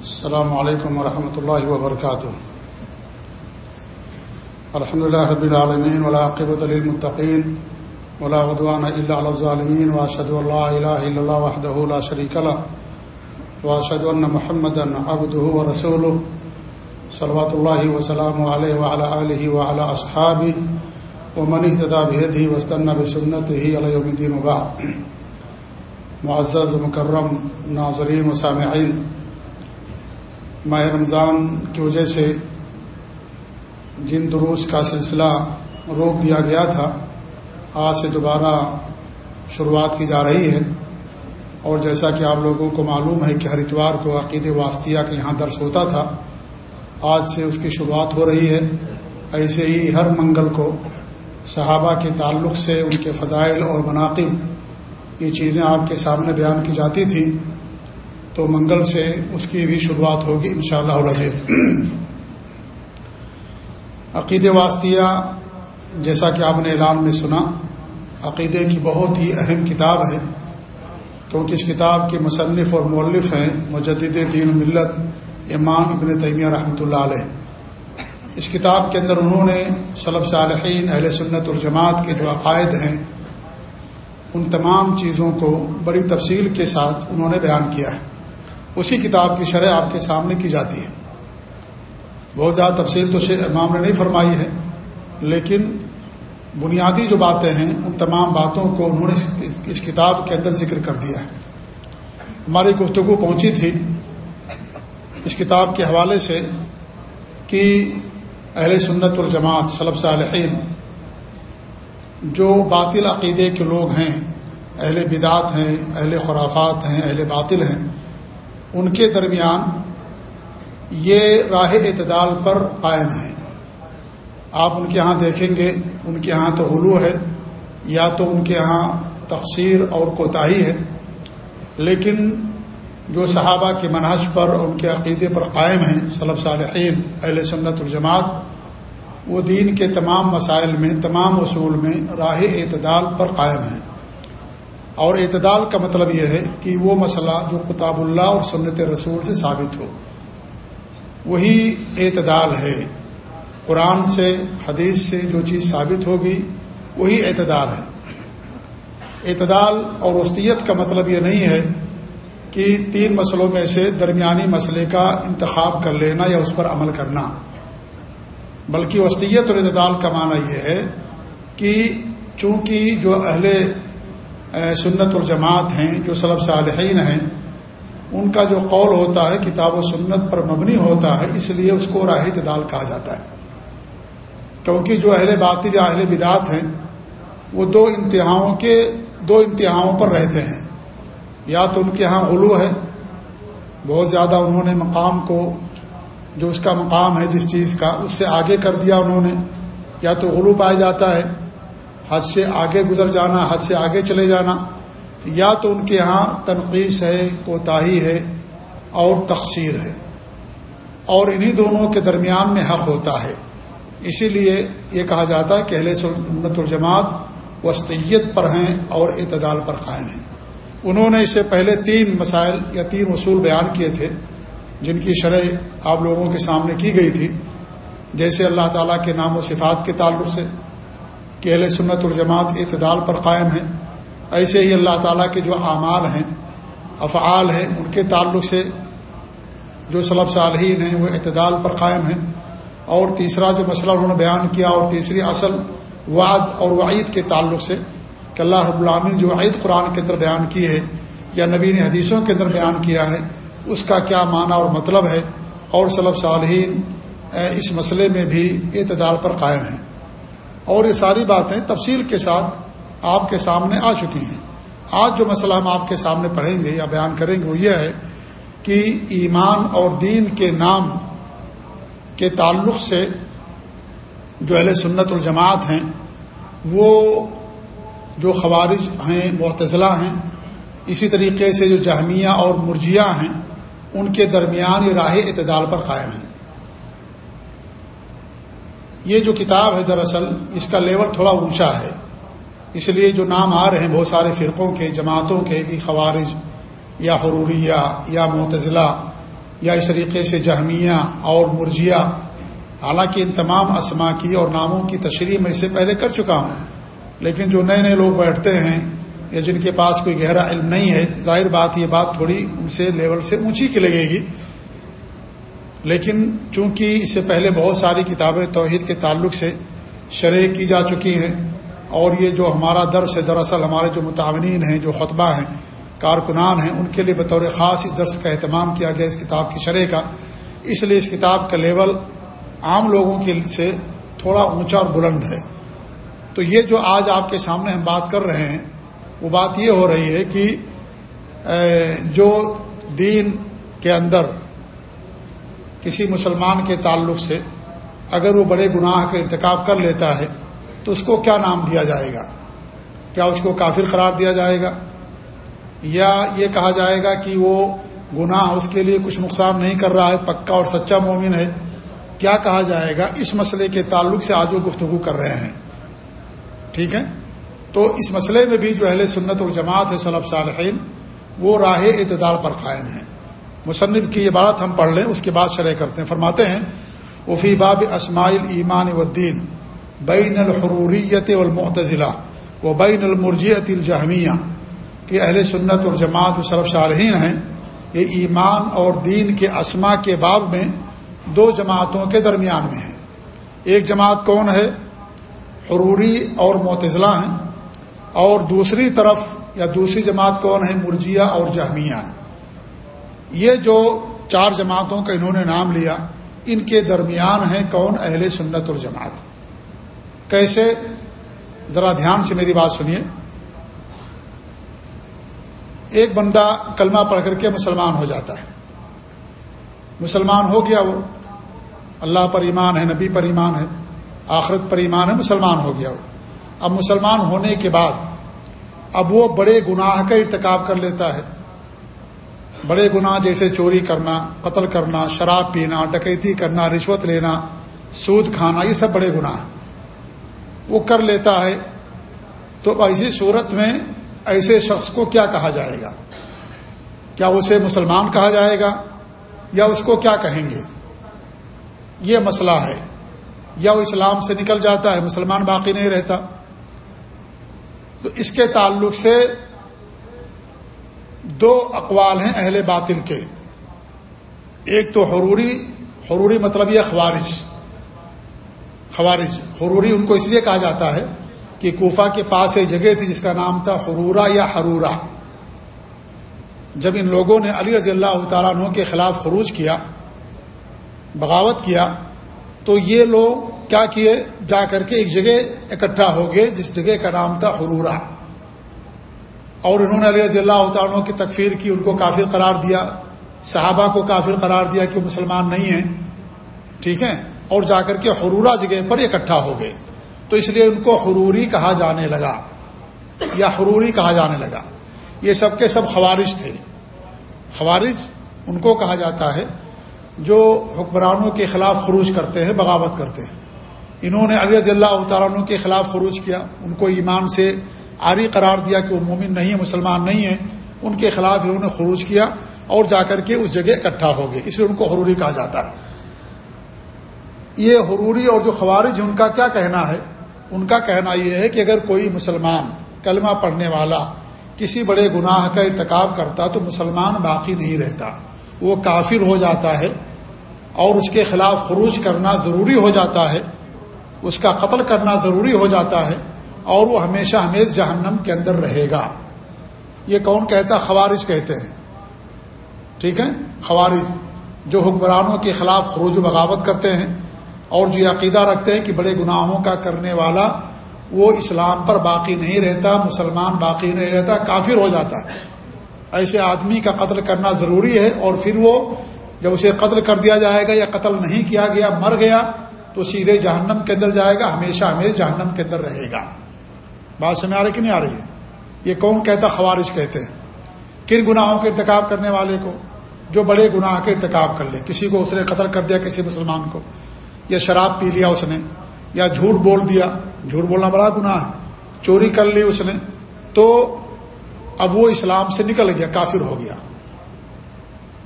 السلام علیکم ورحمۃ اللہ وبرکاتہ الحمد لله رب العالمين ولا عقبۃ ولا عدوان الا على الظالمين واشهد ان لا اله الا الله وحده لا شريك له واشهد ان محمدا عبده ورسوله صلوات الله وسلامه عليه وعلى اله وعلى اصحابه ومن اهتدى بهديه واستنى بسنته الى يوم الدين وبعد. معزز ومکرم ناظرین و سامعین ماہ رمضان کی وجہ سے جن دروس کا سلسلہ روک دیا گیا تھا، آج سے دوبارہ شروعات کی جا رہی ہے۔ اور جیسا کہ آپ لوگوں کو معلوم ہے کہ ہر اتوار کو عقید واسطیہ کے یہاں درس ہوتا تھا، آج سے اس کی شروعات ہو رہی ہے۔ ایسے ہی ہر منگل کو صحابہ کے تعلق سے ان کے فضائل اور مناقب یہ چیزیں آپ کے سامنے بیان کی جاتی تھیں۔ تو منگل سے اس کی بھی شروعات ہوگی ان شاء اللہ عقید واسطیہ، جیسا کہ آپ نے اعلان میں سنا، عقیدے کی بہت ہی اہم کتاب ہے، کیونکہ اس کتاب کے مصنف اور مولف ہیں مجدد دین ملت امام ابن تیمیہ رحمۃ اللہ علیہ۔ اس کتاب کے اندر انہوں نے صلب صالحین، اہل سنت الجماعت کے جو عقائد ہیں، ان تمام چیزوں کو بڑی تفصیل کے ساتھ انہوں نے بیان کیا ہے۔ اسی کتاب کی شرح آپ کے سامنے کی جاتی ہے۔ بہت زیادہ تفصیل تو امام نے نہیں فرمائی ہے، لیکن بنیادی جو باتیں ہیں، ان تمام باتوں کو انہوں نے اس کتاب کے اندر ذکر کر دیا ہے۔ ہماری گفتگو پہنچی تھی اس کتاب کے حوالے سے کہ اہل سنت الجماعت صلب صالحین، جو باطل عقیدے کے لوگ ہیں، اہل بدعت ہیں، اہل خرافات ہیں، اہل باطل ہیں ان کے درمیان یہ راہ اعتدال پر قائم ہیں۔ آپ ان کے ہاں دیکھیں گے، ان کے ہاں تو غلو ہے، یا تو ان کے ہاں تقسیر اور کوتاہی ہے، لیکن جو صحابہ کے منحج پر، ان کے عقیدے پر قائم ہیں صلب صالحین، اہل سنت الجماعت وہ دین کے تمام مسائل میں، تمام اصول میں راہ اعتدال پر قائم ہیں۔ اور اعتدال کا مطلب یہ ہے کہ وہ مسئلہ جو کتاب اللہ اور سنت رسول سے ثابت ہو، وہی اعتدال ہے۔ قرآن سے، حدیث سے جو چیز ثابت ہوگی، وہی اعتدال ہے۔ اعتدال اور وسطیت کا مطلب یہ نہیں ہے کہ تین مسئلوں میں سے درمیانی مسئلے کا انتخاب کر لینا یا اس پر عمل کرنا۔ بلکہ وسطیت اور اعتدال کا معنی یہ ہے کہ چونکہ جو اہل سنت الجماعت ہیں، جو صلب صالحین ہیں، ان کا جو قول ہوتا ہے، کتاب و سنت پر مبنی ہوتا ہے، اس لیے اس کو راہ اعتدال کہا جاتا ہے۔ کیونکہ جو اہل باطل یا اہل بدعت ہیں، وہ دو انتہاؤں کے، دو انتہاؤں پر رہتے ہیں۔ یا تو ان کے ہاں غلو ہے، بہت زیادہ انہوں نے مقام کو، جو اس کا مقام ہے جس چیز کا، اس سے آگے کر دیا انہوں نے، یا تو غلو پایا جاتا ہے۔ حد سے آگے گزر جانا حد سے آگے چلے جانا، یا تو ان کے یہاں تنقیص ہے، کوتاہی ہے اور تقسیر ہے۔ اور انہی دونوں کے درمیان میں حق ہوتا ہے۔ اسی لیے یہ کہا جاتا ہے کہ اہل سنت الجماعت وسطیت پر ہیں اور اعتدال پر قائم ہیں۔ انہوں نے اس سے پہلے تین مسائل یا تین اصول بیان کیے تھے، جن کی شرح آپ لوگوں کے سامنے کی گئی تھی۔ جیسے اللہ تعالیٰ کے نام و صفات کے تعلق سے کہ اہل سنت الجماعت اعتدال پر قائم ہیں۔ ایسے ہی اللہ تعالیٰ کے جو اعمال ہیں، افعال ہیں، ان کے تعلق سے جو صلب صالحین ہیں، وہ اعتدال پر قائم ہیں۔ اور تیسرا جو مسئلہ انہوں نے بیان کیا، اور تیسری اصل وعد اور وعید کے تعلق سے کہ اللہ رب العامن جو عید قرآن کے اندر بیان کی ہے یا نبی نے حدیثوں کے اندر بیان کیا ہے، اس کا کیا معنی اور مطلب ہے؟ اور صلب صالحین اس مسئلے میں بھی اعتدال پر قائم ہیں۔ اور یہ ساری باتیں تفصیل کے ساتھ آپ کے سامنے آ چکی ہیں۔ آج جو مسئلہ ہم آپ کے سامنے پڑھیں گے یا بیان کریں گے وہ یہ ہے کہ ایمان اور دین کے نام کے تعلق سے جو اہل سنت الجماعت ہیں، وہ جو خوارج ہیں معتضلاع ہیں، اسی طریقے سے جو جہمیہ اور مرجیہ ہیں، ان کے درمیان یہ راہ اعتدال پر قائم ہیں۔ یہ جو کتاب ہے دراصل، اس کا لیول تھوڑا اونچا ہے۔ اس لیے جو نام آ رہے ہیں، بہت سارے فرقوں کے، جماعتوں کے، کہ خوارج یا حروریہ یا معتضلاع یا اس طریقے سے جہمیہ اور مرجیا حالانکہ ان تمام اسما کی اور ناموں کی تشریح میں اس سے پہلے کر چکا ہوں۔ لیکن جو نئے نئے لوگ بیٹھتے ہیں یا جن کے پاس کوئی گہرا علم نہیں ہے، ظاہر بات یہ بات تھوڑی ان سے لیول سے اونچی کی لگے گی۔ لیکن چونکہ اس سے پہلے بہت ساری کتابیں توحید کے تعلق سے شرح کی جا چکی ہیں اور یہ جو ہمارا درس ہے، دراصل ہمارے جو متعمین ہیں، جو خطبہ ہیں، کارکنان ہیں، ان کے لیے بطور خاص اس درس کا اہتمام کیا گیا اس کتاب کی شرح کا۔ اس لیے اس کتاب کا لیول عام لوگوں کے سے تھوڑا اونچا اور بلند ہے۔ تو یہ جو آج آپ کے سامنے ہم بات کر رہے ہیں، وہ بات یہ ہو رہی ہے کہ جو دین کے اندر کسی مسلمان کے تعلق سے اگر وہ بڑے گناہ کا ارتکاب کر لیتا ہے، تو اس کو کیا نام دیا جائے گا؟ کیا اس کو کافر قرار دیا جائے گا؟ یا یہ کہا جائے گا کہ وہ گناہ اس کے لیے کچھ نقصان نہیں کر رہا ہے، پکا اور سچا مومن ہے؟ کیا کہا جائے گا؟ اس مسئلے کے تعلق سے آج وہ گفتگو کر رہے ہیں۔ ٹھیک ہے؟ تو اس مسئلے میں بھی جو اہل سنت الجماعت ہے صلب صالحین، وہ راہ اعتدال پر قائم ہیں۔ مصنف کی یہ بات ہم پڑھ لیں، اس کے بعد شرح کرتے ہیں۔ فرماتے ہیں، وفی باب اسماعیل ایمان ودین بین الحروریت والمعتزلہ و بین المرجیت الجہمیہ، کہ اہل سنت اور جماعت جو صرف صالحین ہیں، یہ ایمان اور دین کے اسما کے باب میں دو جماعتوں کے درمیان میں ہیں۔ ایک جماعت کون ہے؟ حروری اور معتزلہ ہیں۔ اور دوسری طرف یا دوسری جماعت کون ہے؟ مرجیہ اور جہمیہ ہیں۔ یہ جو چار جماعتوں کا انہوں نے نام لیا، ان کے درمیان ہیں کون اہل سنت اور جماعت کیسے؟ ذرا دھیان سے میری بات سنیے۔ ایک بندہ کلمہ پڑھ کر کے مسلمان ہو جاتا ہے۔ مسلمان ہو گیا وہ۔ اللہ پر ایمان ہے، نبی پر ایمان ہے، آخرت پر ایمان ہے، مسلمان ہو گیا وہ۔ اب مسلمان ہونے کے بعد، اب وہ بڑے گناہ کا ارتکاب کر لیتا ہے۔ بڑے گناہ جیسے چوری کرنا، قتل کرنا، شراب پینا، ڈکیتی کرنا، رشوت لینا، سود کھانا، یہ سب بڑے گناہ ہیں۔ وہ کر لیتا ہے تو ایسی صورت میں ایسے شخص کو کیا کہا جائے گا؟ کیا اسے مسلمان کہا جائے گا؟ یا اس کو کیا کہیں گے؟ یہ مسئلہ ہے۔ یا وہ اسلام سے نکل جاتا ہے، مسلمان باقی نہیں رہتا۔ تو اس کے تعلق سے دو اقوال ہیں اہل باطل کے۔ ایک تو حروری حروری مطلب یہ خوارج۔ خوارج، حروری ان کو اس لیے کہا جاتا ہے کہ کوفہ کے پاس ایک جگہ تھی جس کا نام تھا حرورا یا حرورا۔ جب ان لوگوں نے علی رضی اللہ تعالیٰ عنہ کے خلاف خروج کیا، بغاوت کیا، تو یہ لوگ کیا کیے؟ جا کر کے ایک جگہ اکٹھا ہو گئے جس جگہ کا نام تھا حرورا۔ اور انہوں نے علی رضی اللہ عنہ کی تکفیر کی، ان کو کافر قرار دیا، صحابہ کو کافر قرار دیا کہ وہ مسلمان نہیں ہیں، ٹھیک ہے؟ اور جا کر کے حرورا جگہ پر اکٹھا ہو گئے۔ تو اس لیے ان کو حروری کہا جانے لگا، یا حروری کہا جانے لگا۔ یہ سب کے سب خوارج تھے۔ خوارج ان کو کہا جاتا ہے جو حکمرانوں کے خلاف خروج کرتے ہیں، بغاوت کرتے ہیں۔ انہوں نے علی رضی اللہ تعالیٰ عنہ کے خلاف خروج کیا، ان کو ایمان سے عاری قرار دیا کہ وہ مومن نہیں ہے، مسلمان نہیں ہے، ان کے خلاف انہوں نے خروج کیا اور جا کر کے اس جگہ اکٹھا ہو گئے، اس لیے ان کو حروری کہا جاتا ہے۔ یہ حروری اور جو خوارج ان کا کیا کہنا ہے؟ ان کا کہنا یہ ہے کہ اگر کوئی مسلمان کلمہ پڑھنے والا کسی بڑے گناہ کا ارتکاب کرتا تو مسلمان باقی نہیں رہتا۔ وہ کافر ہو جاتا ہے اور اس کے خلاف خروج کرنا ضروری ہو جاتا ہے، اس کا قتل کرنا ضروری ہو جاتا ہے۔ اور وہ ہمیشہ ہمیش جہنم کے اندر رہے گا۔ یہ کون کہتا خوارج کہتے ہیں۔ ٹھیک ہے؟ خوارج جو حکمرانوں کے خلاف خروج و بغاوت کرتے ہیں اور جو عقیدہ رکھتے ہیں کہ بڑے گناہوں کا کرنے والا وہ اسلام پر باقی نہیں رہتا، مسلمان باقی نہیں رہتا، کافر ہو جاتا ہے۔ ایسے آدمی کا قتل کرنا ضروری ہے اور پھر وہ جب اسے قتل کر دیا جائے گا یا قتل نہیں کیا گیا، مر گیا تو سیدھے جہنم کے اندر جائے گا، ہمیشہ ہمیشہ جہنم کے اندر رہے گا۔ بات سمجھ آ رہی کہ نہیں آ رہی ہے؟ یہ کون کہتا خوارج کہتے ہیں۔ کن گناہوں کے ارتکاب کرنے والے کو؟ جو بڑے گناہ کے ارتکاب کر لے۔ کسی کو اس نے قتل کر دیا، کسی مسلمان کو۔ یا شراب پی لیا اس نے، یا جھوٹ بول دیا۔ جھوٹ بولنا بڑا گناہ ہے۔ چوری کر لی اس نے، تو اب وہ اسلام سے نکل گیا، کافر ہو گیا۔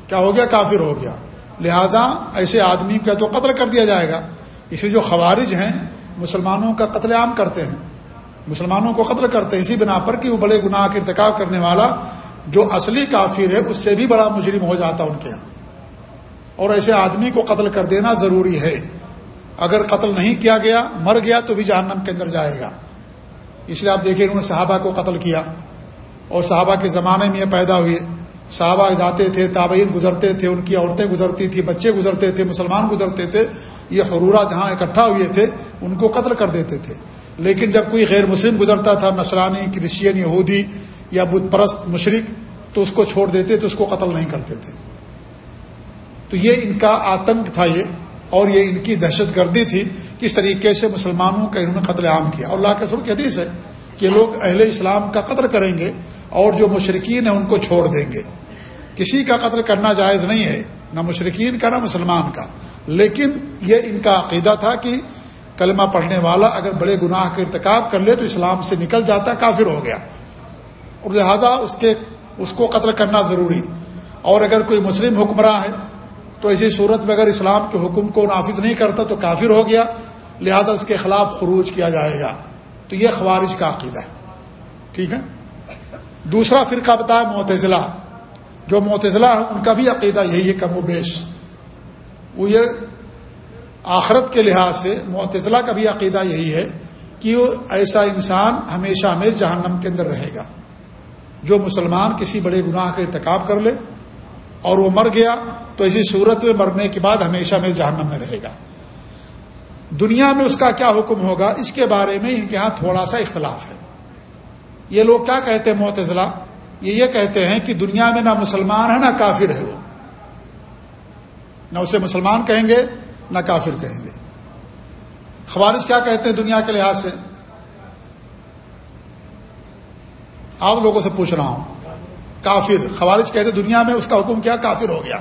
کیا ہو گیا؟ کافر ہو گیا۔ لہذا ایسے آدمی کا تو قتل کر دیا جائے گا۔ اس لیے جو خوارج ہیں، مسلمانوں کا قتل عام کرتے ہیں۔ مسلمانوں کو قتل کرتے ہیں، اسی بنا پر کہ وہ بڑے گناہ کا ارتکاب کرنے والا جو اصلی کافر ہے، اس سے بھی بڑا مجرم ہو جاتا ان کے یہاں۔ اور ایسے آدمی کو قتل کر دینا ضروری ہے۔ اگر قتل نہیں کیا گیا، مر گیا تو بھی جہنم کے اندر جائے گا۔ اس لیے آپ دیکھیں انہوں نے صحابہ کو قتل کیا۔ اور صحابہ کے زمانے میں یہ پیدا ہوئے۔ صحابہ جاتے تھے، تابعین گزرتے تھے، ان کی عورتیں گزرتی تھیں، بچے گزرتے تھے، مسلمان گزرتے تھے۔ یہ حرورہ جہاں اکٹھا ہوئے تھے، ان کو قتل کر دیتے تھے۔ لیکن جب کوئی غیر مسلم گزرتا تھا نسرانی کرسچین، یہودی یا بدھ پرست مشرق تو اس کو چھوڑ دیتے، تو اس کو قتل نہیں کرتے تھے۔ تو یہ ان کا آتنک تھا یہ، اور یہ ان کی دہشت گردی تھی کس طریقے سے مسلمانوں کا انہوں نے قتل عام کیا۔ اور اللہ کے سر کی حدیث ہے کہ لوگ اہل اسلام کا قتل کریں گے اور جو مشرقین ہیں ان کو چھوڑ دیں گے۔ کسی کا قتل کرنا جائز نہیں ہے، نہ مشرقین کا، نہ مسلمان کا۔ لیکن یہ ان کا عقیدہ تھا کہ کلمہ پڑھنے والا اگر بڑے گناہ کا ارتکاب کر لے تو اسلام سے نکل جاتا، کافر ہو گیا۔ اور لہذا اس کے، اس کو قتل کرنا ضروری۔ اور اگر کوئی مسلم حکمراں ہے تو ایسی صورت میں اگر اسلام کے حکم کو نافذ نہیں کرتا تو کافر ہو گیا۔ لہذا اس کے خلاف خروج کیا جائے گا۔ تو یہ خوارج کا عقیدہ ہے۔ ٹھیک ہے؟ دوسرا فرقہ بتایا، معتزلہ۔ جو معتزلہ ہے ان کا بھی عقیدہ یہی ہے، کم و بیش۔ وہ یہ آخرت کے لحاظ سے معتزلہ کا بھی عقیدہ یہی ہے کہ وہ ایسا انسان ہمیشہ ہمیش جہنم کے اندر رہے گا۔ جو مسلمان کسی بڑے گناہ کا ارتکاب کر لے اور وہ مر گیا تو اسی صورت میں مرنے کے بعد ہمیشہ میں جہنم میں رہے گا۔ دنیا میں اس کا کیا حکم ہوگا؟ اس کے بارے میں ان کے ہاں تھوڑا سا اختلاف ہے۔ یہ لوگ کیا کہتے ہیں معتزلہ؟ یہ یہ کہتے ہیں کہ دنیا میں نہ مسلمان ہے نہ کافر ہے وہ۔ نہ اسے مسلمان کہیں گے نہ کافر کہیں گے۔ خوارج کیا کہتے ہیں دنیا کے لحاظ سے؟ آپ لوگوں سے پوچھ رہا ہوں۔ کافر، خوارج کہتے دنیا میں اس کا حکم کیا؟ کافر ہو گیا۔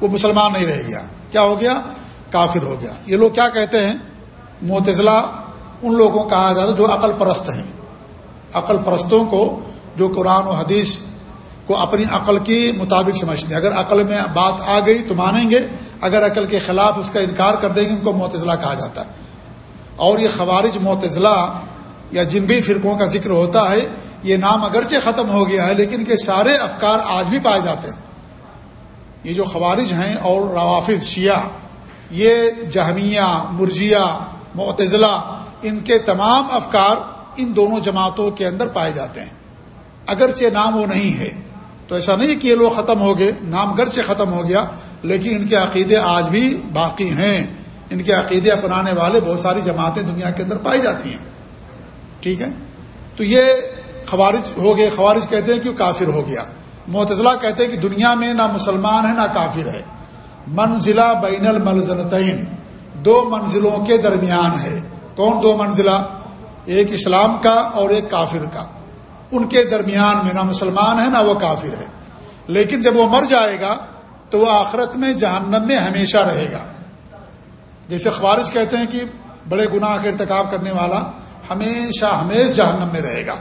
وہ مسلمان نہیں رہ گیا۔ کیا ہو گیا؟ کافر ہو گیا۔ یہ لوگ کیا کہتے ہیں؟ متضلاع ان لوگوں کو کہا جاتا جو عقل پرست ہیں۔ عقل پرستوں کو جو قرآن و حدیث کو اپنی عقل کی مطابق سمجھتے ہیں۔ اگر عقل میں بات آ گئی تو مانیں گے۔ اگر عقل کے خلاف اس کا انکار کر دیں گے، ان کو معتضلاع کہا جاتا ہے۔ اور یہ خوارج معتضلاع یا جن بھی فرقوں کا ذکر ہوتا ہے، یہ نام اگرچہ ختم ہو گیا ہے، لیکن کہ سارے افکار آج بھی پائے جاتے ہیں۔ یہ جو خوارج ہیں اور روافظ شیعہ، یہ جہمیہ، مرجیہ معتضلاع ان کے تمام افکار ان دونوں جماعتوں کے اندر پائے جاتے ہیں۔ اگرچہ نام وہ نہیں ہے، تو ایسا نہیں کہ یہ لوگ ختم ہو گئے، نام گرچہ ختم ہو گیا لیکن ان کے عقیدے آج بھی باقی ہیں۔ ان کے عقیدے اپنانے والے بہت ساری جماعتیں دنیا کے اندر پائی جاتی ہیں۔ ٹھیک ہے؟ تو یہ خوارج ہو گئے۔ خوارج کہتے ہیں کہ وہ کافر ہو گیا۔ معتضلہ کہتے ہیں کہ دنیا میں نہ مسلمان ہے، نہ کافر ہے۔ منزلہ بین الملزلتین دو منزلوں کے درمیان ہے۔ کون دو منزلہ؟ ایک اسلام کا اور ایک کافر کا۔ ان کے درمیان میں نہ مسلمان ہے، نہ وہ کافر ہے۔ لیکن جب وہ مر جائے گا تو وہ آخرت میں جہنم میں ہمیشہ رہے گا۔ جیسے خوارج کہتے ہیں کہ بڑے گناہ کا ارتکاب کرنے والا ہمیشہ ہمیش جہنم میں رہے گا۔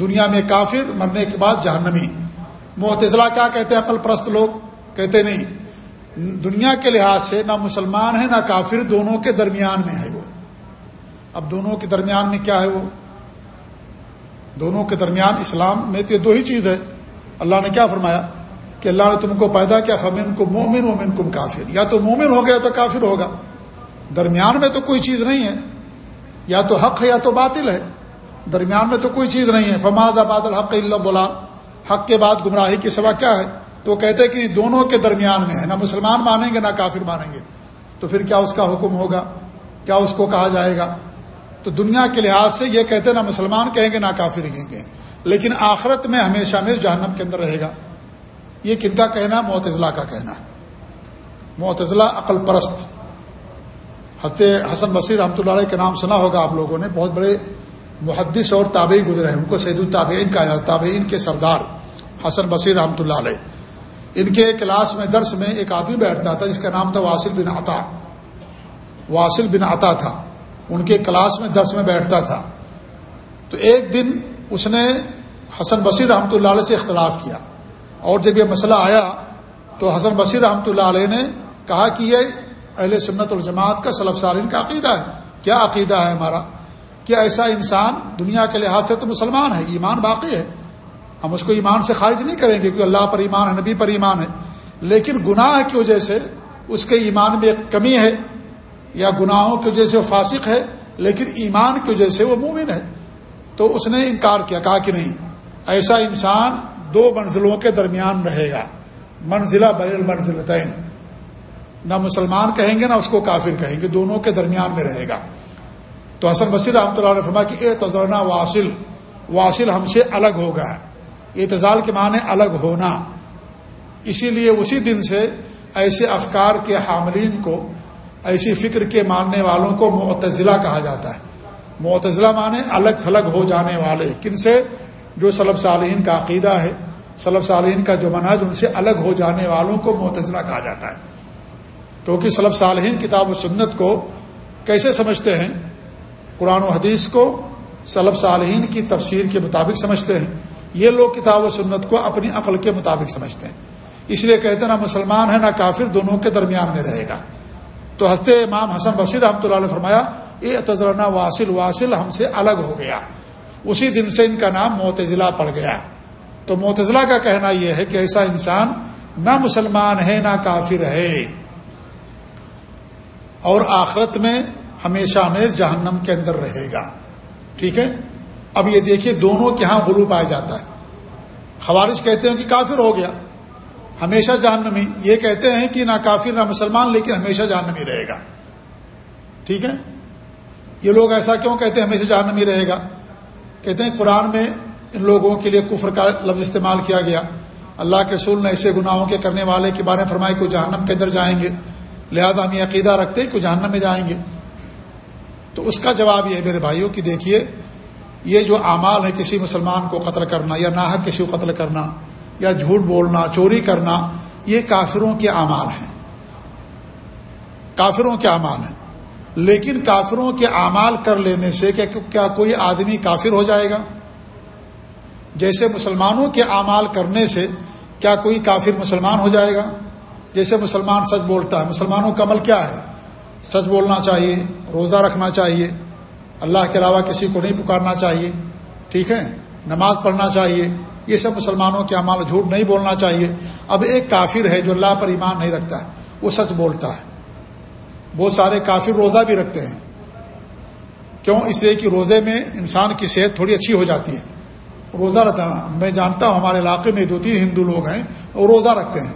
دنیا میں کافر مرنے کے بعد جہنمی۔ معتضلہ کیا کہتے ہیں؟ عقل پرست لوگ کہتے نہیں۔ دنیا کے لحاظ سے نہ مسلمان ہے نہ کافر دونوں کے درمیان میں ہے وہ۔ اب دونوں کے درمیان میں کیا ہے وہ؟ دونوں کے درمیان اسلام میں تو یہ دو ہی چیز ہے۔ اللہ نے کیا فرمایا؟ کہ اللہ نے تم کو پیدا کیا فمن کو مومن ومن کم کافر یا تو مومن ہو گیا تو کافر ہوگا۔ درمیان میں تو کوئی چیز نہیں ہے۔ یا تو حق ہے، یا تو باطل ہے۔ درمیان میں تو کوئی چیز نہیں ہے۔ فماد آباد الحق اللہ بلال حق کے بعد گمراہی کے سوا کیا ہے؟ تو وہ کہتے ہیں کہ دونوں کے درمیان میں ہے۔ نہ مسلمان مانیں گے، نہ کافر مانیں گے۔ تو پھر کیا اس کا حکم ہوگا؟ کیا اس کو کہا جائے گا؟ تو دنیا کے لحاظ سے یہ کہتے نہ مسلمان کہیں گے، نہ کافر کہیں گے۔ لیکن آخرت میں ہمیشہ میں جہنم کے اندر رہے گا۔ یہ کن کا کہنا معتضلا کا کہنا ہے۔ معتضلا عقل پرست۔ حضرت حسن بصیر رحمۃ اللہ علیہ کے نام سنا ہوگا آپ لوگوں نے۔ بہت بڑے محدث اور تابعی گزرے ہیں۔ ان کو سید الطابعین کہا جاتا تابعین کے سردار حسن بصیر رحمۃ اللہ علیہ۔ ان کے کلاس میں، درس میں ایک آدمی بیٹھتا تھا جس کا نام تھا واصل بن عطا۔ واصل بن عطا تھا۔ ان کے کلاس میں، درس میں بیٹھتا تھا۔ تو ایک دن اس نے حسن بصیر رحمۃ اللہ علیہ سے اختلاف کیا۔ اور جب یہ مسئلہ آیا تو حسن بصیر رحمۃ اللہ علیہ نے کہا کہ یہ اہل سنت الجماعت کا سلب سالین کا عقیدہ ہے۔ کیا عقیدہ ہے ہمارا؟ کہ ایسا انسان دنیا کے لحاظ سے تو مسلمان ہے، ایمان باقی ہے۔ ہم اس کو ایمان سے خارج نہیں کریں گے کیونکہ اللہ پر ایمان ہے، نبی پر ایمان ہے۔ لیکن گناہ کی وجہ سے اس کے ایمان میں ایک کمی ہے یا گناہوں کی وجہ سے وہ فاسق ہے، لیکن ایمان کی وجہ سے وہ مومن ہے۔ تو اس نے انکار کیا، کہا کہ نہیں، ایسا انسان دو منزلوں کے درمیان رہے گا۔ منزلہ بین المنزلتین۔ نہ مسلمان کہیں گے، نہ اس کو کافر کہیں گے، دونوں کے درمیان میں رہے گا۔ تو حسن بصیر رحمۃ اللہ علیہ فرما کہ اے واصل واصل ہم سے الگ ہوگا۔ اعتزال کے معنی الگ ہونا۔ اسی لیے اسی دن سے ایسے افکار کے حاملین کو، ایسی فکر کے ماننے والوں کو معتزلہ کہا جاتا ہے۔ معتزلہ معنی الگ تھلگ ہو جانے والے۔ کن سے؟ جو صلب صالحین کا عقیدہ ہے صلب صالحین کا جو منحج ان سے الگ ہو جانے والوں کو معتزلہ کہا جاتا ہے۔ کیونکہ صلب صالحین کتاب و سنت کو کیسے سمجھتے ہیں؟ قرآن و حدیث کو صلب صالحین کی تفسیر کے مطابق سمجھتے ہیں۔ یہ لوگ کتاب و سنت کو اپنی عقل کے مطابق سمجھتے ہیں۔ اس لیے کہتے ہیں، نہ مسلمان ہے، نہ کافر، دونوں کے درمیان میں رہے گا۔ تو ہنستے امام حسن بصیر رحمۃ اللہ علیہ فرمایا یہ تجرانہ واصل واصل ہم سے الگ ہو گیا۔ اسی دن سے ان کا نام معتزلہ پڑ گیا۔ تو معتزلہ کا کہنا یہ ہے کہ ایسا انسان نہ مسلمان ہے، نہ کافر ہے۔ اور آخرت میں ہمیشہ میں جہنم کے اندر رہے گا۔ ٹھیک ہے؟ اب یہ دیکھیے دونوں کے ہاں غلو پایا جاتا ہے۔ خوارش کہتے ہیں کہ کافر ہو گیا۔ ہمیشہ جہنمی یہ کہتے ہیں کہ نہ کافر، نہ مسلمان، لیکن ہمیشہ جہنمی رہے گا۔ ٹھیک ہے؟ یہ لوگ ایسا کیوں کہتے ہیں ہمیشہ جہنمی رہے گا؟ کہتے ہیں قرآن میں ان لوگوں کے لیے کفر کا لفظ استعمال کیا گیا۔ اللہ کے رسول نے ایسے گناہوں کے کرنے والے کے بارے میں فرمائے کو جہنم کے اندر جائیں گے۔ لہذا ہم یہ عقیدہ رکھتے ہیں کہ جہنم میں جائیں گے۔ تو اس کا جواب یہ ہے، میرے بھائیوں کی دیکھیے، یہ جو اعمال ہے کسی مسلمان کو قتل کرنا یا ناحق کسی کو قتل کرنا یا جھوٹ بولنا، چوری کرنا، یہ کافروں کے اعمال ہیں۔ کافروں کے اعمال ہیں۔ لیکن کافروں کے اعمال کر لینے سے کہ کیا کوئی آدمی کافر ہو جائے گا؟ جیسے مسلمانوں کے اعمال کرنے سے کیا کوئی کافر مسلمان ہو جائے گا؟ جیسے مسلمان سچ بولتا ہے، مسلمانوں کا عمل کیا ہے؟ سچ بولنا چاہیے، روزہ رکھنا چاہیے، اللہ کے علاوہ کسی کو نہیں پکارنا چاہیے، ٹھیک ہے؟ نماز پڑھنا چاہیے، یہ سب مسلمانوں کے اعمال جھوٹ نہیں بولنا چاہیے۔ اب ایک کافر ہے جو اللہ پر ایمان نہیں رکھتا ہے، وہ سچ بولتا ہے۔ بہت سارے کافر روزہ بھی رکھتے ہیں۔ کیوں؟ اس لیے کہ روزے میں انسان کی صحت تھوڑی اچھی ہو جاتی ہے۔ روزہ رہتا میں جانتا ہوں ہمارے علاقے میں دو تین ہندو لوگ ہیں، وہ روزہ رکھتے ہیں۔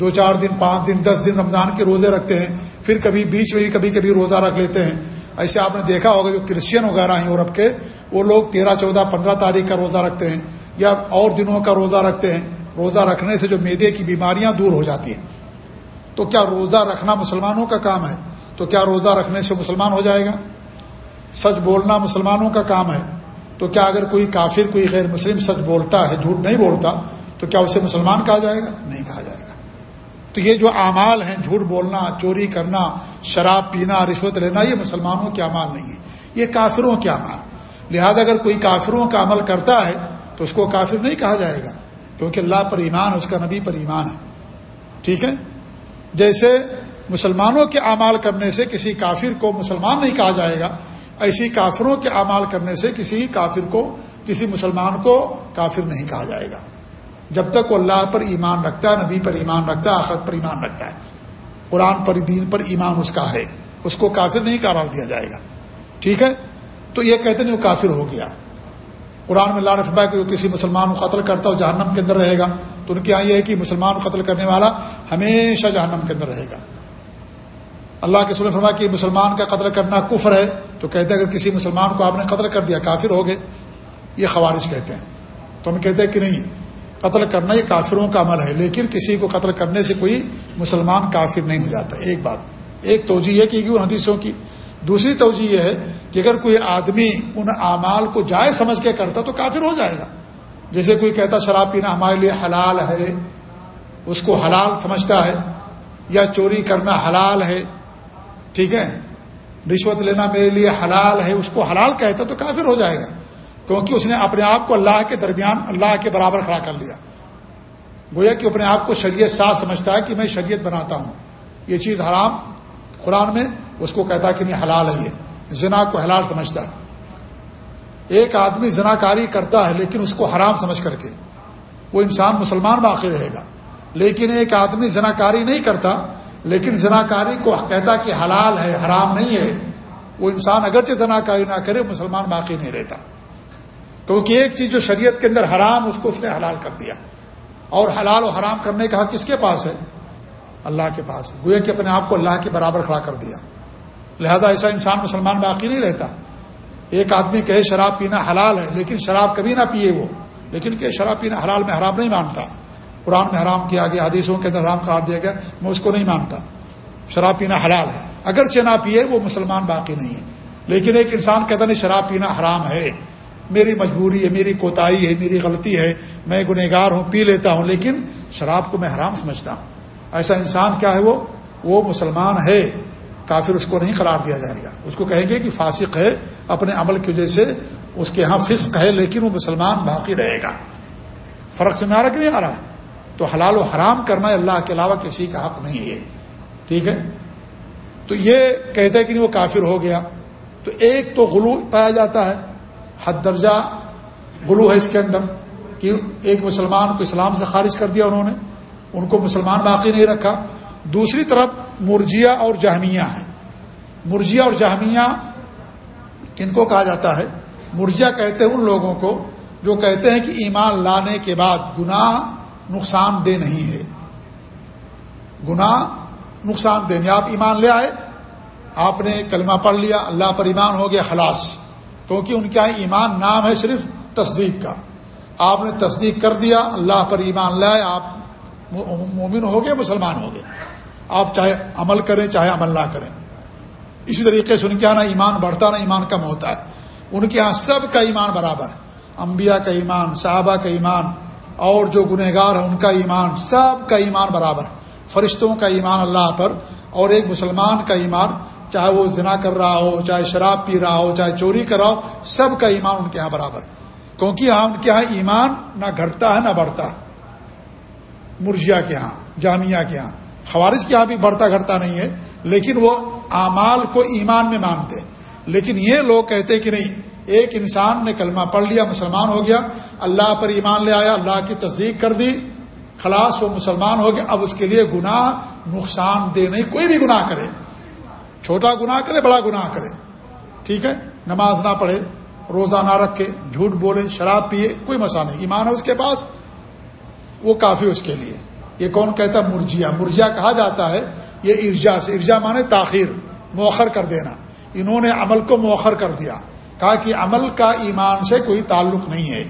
دو چار دن، پانچ دن، دس دن رمضان کے روزے رکھتے ہیں۔ پھر کبھی بیچ میں بھی کبھی کبھی روزہ رکھ لیتے ہیں۔ ایسے آپ نے دیکھا ہوگا جو کرسچین وغیرہ ہیں یورپ کے، وہ لوگ تیرہ، چودہ، پندرہ تاریخ کا روزہ رکھتے ہیں یا اور دنوں کا روزہ رکھتے ہیں۔ روزہ رکھنے سے جو میدے کی بیماریاں دور ہو جاتی ہیں۔ تو کیا روزہ رکھنا مسلمانوں کا کام ہے؟ تو کیا روزہ رکھنے سے مسلمان ہو جائے گا؟ سچ بولنا مسلمانوں کا کام ہے۔ تو کیا اگر کوئی کافر، کوئی غیر مسلم سچ بولتا ہے، جھوٹ نہیں بولتا، تو کیا اسے مسلمان کہا جائے گا؟ نہیں کہا جائے گا۔ تو یہ جو اعمال ہیں، جھوٹ بولنا، چوری کرنا، شراب پینا، رشوت لینا، یہ مسلمانوں کے اعمال نہیں ہے یہ کافروں کے اعمال۔ لہذا اگر کوئی کافروں کا عمل کرتا ہے، تو اس کو کافر نہیں کہا جائے گا، کیونکہ اللہ پر ایمان، اس کا نبی پر ایمان ہے۔ ٹھیک ہے؟ جیسے مسلمانوں کے اعمال کرنے سے کسی کافر کو مسلمان نہیں کہا جائے گا، ایسی کافروں کے اعمال کرنے سے کسی کافر کو، کسی مسلمان کو کافر نہیں کہا جائے گا۔ جب تک وہ اللہ پر ایمان رکھتا ہے، نبی پر ایمان رکھتا ہے، آخرت پر ایمان رکھتا ہے۔ قرآن پر، دین پر ایمان اس کا ہے، اس کو کافر نہیں قرار دیا جائے گا۔ ٹھیک ہے؟ تو یہ کہتے ہیں وہ کافر ہو گیا۔ قرآن میں اللہ رفبا کہ کسی مسلمان کو قتل کرتا ہو جہنم کے اندر رہے گا۔ تو ان کے یہاں یہ ہے کہ مسلمان کو قتل کرنے والا ہمیشہ جہنم کے اندر رہے گا۔ اللہ کے سلم فرما کہ مسلمان کا قتل کرنا کفر ہے، تو کہتے ہیں اگر کسی مسلمان کو آپ نے قتل کر دیا، کافر ہو گئے۔ یہ خوارش کہتے ہیں۔ تو ہم کہتے ہیں کہ نہیں، قتل کرنا یہ کافروں کا عمل ہے، لیکن کسی کو قتل کرنے سے کوئی مسلمان کافر نہیں ہو جاتا۔ ایک بات۔ ایک توجہ یہ کی ان حدیثوں کی۔ دوسری توجہ یہ ہے کہ اگر کوئی آدمی ان اعمال کو جائز سمجھ کے کرتا تو کافر ہو جائے گا۔ جیسے کوئی کہتا شراب پینا ہمارے لیے حلال ہے، اس کو حلال سمجھتا ہے، یا چوری کرنا حلال ہے، ٹھیک ہے؟ رشوت لینا میرے لیے حلال ہے، اس کو حلال کہتا تو کافر ہو جائے گا، کیونکہ اس نے اپنے آپ کو اللہ کے درمیان اللہ کے برابر کھڑا کر لیا۔ گویا کہ اپنے آپ کو شریعت ساز سمجھتا ہے کہ میں شریعت بناتا ہوں۔ یہ چیز حرام قرآن میں اس کو کہتا ہے کہ نہیں، حلال ہے یہ۔ زنا کو حلال سمجھتا ہے۔ ایک آدمی زنا کاری کرتا ہے لیکن اس کو حرام سمجھ کر کے وہ انسان مسلمان باقی رہے گا۔ لیکن ایک آدمی زنا کاری نہیں کرتا، لیکن زنا کاری کو کہتا کہ حلال ہے، حرام نہیں ہے، وہ انسان اگرچہ زنا کاری نہ کرے، مسلمان باقی نہیں رہتا۔ کیونکہ ایک چیز جو شریعت کے اندر حرام، اس کو اس نے حلال کر دیا۔ اور حلال و حرام کرنے کا حق کس کے پاس ہے؟ اللہ کے پاس۔ گویا کہ اپنے آپ کو اللہ کے برابر کھڑا کر دیا۔ لہذا ایسا انسان مسلمان باقی نہیں رہتا۔ ایک آدمی کہے شراب پینا حلال ہے، لیکن شراب کبھی نہ پیے وہ، لیکن کہ شراب پینا حلال، میں حرام نہیں مانتا۔ قرآن میں حرام کیا گیا، حدیثوں کے اندر حرام قرار دیا گیا، میں اس کو نہیں مانتا۔ شراب پینا حلال ہے۔ اگر نہ پیے، وہ مسلمان باقی نہیں ہے۔ لیکن ایک انسان کہتا نہیں، شراب پینا حرام ہے۔ میری مجبوری ہے، میری کوتاہی ہے، میری غلطی ہے، میں گنہگار ہوں، پی لیتا ہوں، لیکن شراب کو میں حرام سمجھتا ہوں۔ ایسا انسان کیا ہے وہ؟ وہ مسلمان ہے۔ کافر اس کو نہیں قرار دیا جائے گا۔ اس کو کہیں گے کہ فاسق ہے اپنے عمل کی وجہ سے اس کے ہاں فسق ہے، لیکن وہ مسلمان باقی رہے گا۔ فرق سے میں آ رہا کہ نہیں آ رہا؟ تو حلال و حرام کرنا اللہ کے علاوہ کسی کا حق نہیں ہے۔ ٹھیک ہے؟ تو یہ کہتے کہ نہیں، وہ کافر ہو گیا۔ تو ایک تو غلو پایا جاتا ہے، حد درجہ غلو ہے اس کے اندر کہ ایک مسلمان کو اسلام سے خارج کر دیا انہوں نے، ان کو مسلمان باقی نہیں رکھا۔ دوسری طرف مرجیا اور جہمیہ ہیں۔ مرجیا اور جہمیہ کن کو کہا جاتا ہے؟ مرجیا کہتے ہیں ان لوگوں کو جو کہتے ہیں کہ ایمان لانے کے بعد گناہ نقصان دہ نہیں ہے۔ گناہ نقصان دہ نہیں۔ آپ ایمان لے آئے، آپ نے کلمہ پڑھ لیا، اللہ پر ایمان ہو گیا، خلاص۔ کیونکہ ان کا ایمان نام ہے صرف تصدیق کا۔ آپ نے تصدیق کر دیا، اللہ پر ایمان لائے آپ مومن ہو گئے، مسلمان ہو گئے۔ آپ چاہے عمل کریں، چاہے عمل نہ کریں۔ اسی طریقے سے ان کے یہاں نہ ایمان بڑھتا نہ ایمان کم ہوتا ہے۔ ان کے یہاں سب کا ایمان برابر ہے۔ انبیاء کا ایمان، صحابہ کا ایمان، اور جو گنہگار ہیں ان کا ایمان، سب کا ایمان برابر فرشتوں کا ایمان اللہ پر، اور ایک مسلمان کا ایمان، چاہے وہ زنا کر رہا ہو، چاہے شراب پی رہا ہو، چاہے چوری کر رہا ہو، سب کا ایمان ان کے یہاں برابر کیونکہ یہاں ان کے یہاں ایمان نہ گھٹتا ہے، نہ بڑھتا مرجیا کے یہاں، جامعہ کے یہاں، خوارج کے یہاں بھی بڑھتا گھٹتا نہیں ہے، لیکن وہ اعمال کو ایمان میں مانتے لیکن یہ لوگ کہتے کہ نہیں، ایک انسان نے کلمہ پڑھ لیا، مسلمان ہو گیا، اللہ پر ایمان لے آیا، اللہ کی تصدیق کر دی، خلاص وہ مسلمان ہو گیا، اب اس کے لیے گناہ، نقصان دے نہیں، کوئی بھی گناہ کرے۔ چھوٹا گناہ کرے، بڑا گناہ کرے۔ ٹھیک ہے؟ نماز نہ پڑھے، روزہ نہ رکھے، جھوٹ بولے، شراب پیے، کوئی مسئلہ نہیں۔ ایمان ہے اس کے پاس، وہ کافی اس کے لیے۔ یہ کون کہتا ہے؟ مرجیا۔ مرجیا کہا جاتا ہے یہ ارجا سے ارجا مانے تاخیر، مؤخر کر دینا۔ انہوں نے عمل کو مؤخر کر دیا۔ کہا کہ عمل کا ایمان سے کوئی تعلق نہیں ہے۔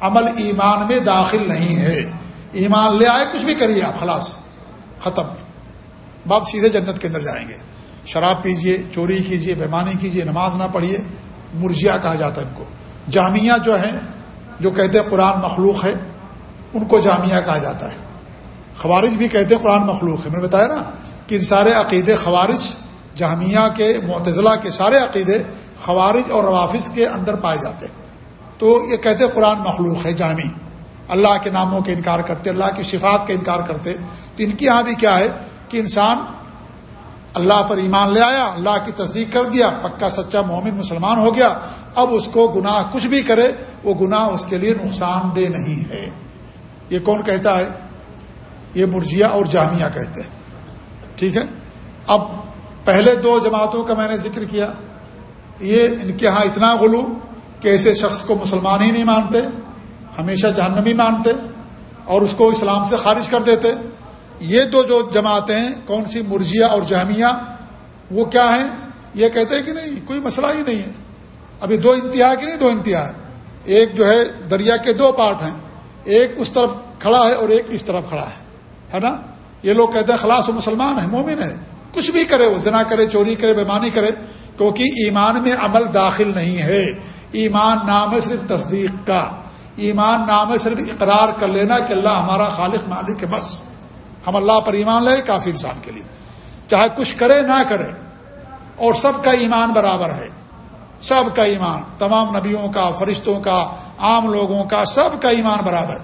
عمل ایمان میں داخل نہیں ہے۔ ایمان لے آئے، کچھ بھی کریے آپ، خلاص، ختم۔ باپ سیدھے جنت کے اندر جائیں گے۔ شراب پیجیے، چوری کیجیے بیمانی کیجیے، نماز نہ پڑھیے، مرجیا کہا جاتا ہے ان کو۔ جامعہ جو ہیں، جو کہتے ہیں قرآن مخلوق ہے، ان کو جامعہ کہا جاتا ہے۔ خوارج بھی کہتے ہیں قرآن مخلوق ہے۔ میں نے بتایا نا کہ ان سارے عقیدے خوارج جامعہ کے معتضلاع کے سارے عقیدے خوارج اور روافظ کے اندر پائے جاتے تو یہ کہتے قرآن مخلوق ہے، جامع۔ اللہ کے ناموں کے انکار کرتے، اللہ کی شفات کا انکار کرتے۔ تو ان کی یہاں بھی کیا ہے کہ انسان اللہ پر ایمان لے آیا، اللہ کی تصدیق کر دیا، پکا، سچا مومن مسلمان ہو گیا۔ اب اس کو گناہ کچھ بھی کرے، وہ گناہ اس کے لیے نقصان دہ نہیں ہے۔ یہ کون کہتا ہے؟ یہ مرجیا اور جامعہ کہتے ہیں۔ ٹھیک ہے؟ اب پہلے دو جماعتوں کا میں نے ذکر کیا۔ یہ ان کے ہاں اتنا غلو کہ ایسے شخص کو مسلمان ہی نہیں مانتے، ہمیشہ جہنمی مانتے اور اس کو اسلام سے خارج کر دیتے۔ یہ دو جو جماعتیں ہیں کون سی مرجیا اور جہمیہ، وہ کیا ہیں؟ یہ کہتے ہیں کہ نہیں، کوئی مسئلہ ہی نہیں ہے۔ ابھی دو انتہا کہ نہیں، دو انتہا ہے۔ ایک جو ہے دریا کے دو پارٹ ہیں۔ ایک اس طرف کھڑا ہے اور ایک اس طرف کھڑا ہے۔ ہے نا؟ یہ لوگ کہتے ہیں خلاص و مسلمان ہے مومن ہے کچھ بھی کرے، وہ زنا کرے، چوری کرے بیمانی کرے، کیونکہ ایمان میں عمل داخل نہیں ہے۔ ایمان نام ہے صرف تصدیق کا۔ ایمان نام ہے صرف اقرار کر لینا کہ اللہ ہمارا خالق مالک ہے، بس۔ ہم اللہ پر ایمان لے کافی انسان کے لیے۔ چاہے کچھ کرے، نہ کرے۔ اور سب کا ایمان برابر ہے۔ سب کا ایمان، تمام نبیوں کا، فرشتوں کا، عام لوگوں کا، سب کا ایمان برابر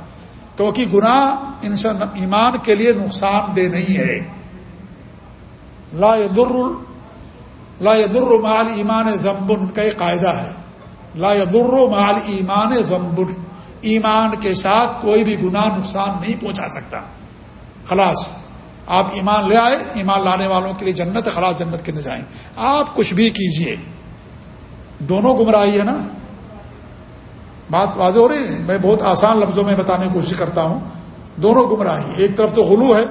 کیونکہ گناہ انسان ایمان کے لیے نقصان دہ نہیں ہے۔ لا يضر لا يضر مال ایمان ضمبن کا ایک قاعدہ ہے۔ لا يضر مال ایمان ضمبن ایمان کے ساتھ کوئی بھی گناہ نقصان نہیں پہنچا سکتا۔ خلاص، آپ ایمان لے آئے، ایمان لانے والوں کے لیے جنت خلاص جنت کے جائیں۔ آپ کچھ بھی کیجیے۔ دونوں گمراہی ہے نا؟ بات واضح ہو رہی ہے؟ میں بہت آسان لفظوں میں بتانے کی کوشش کرتا ہوں۔ دونوں گمراہی ایک طرف تو غلو ہے۔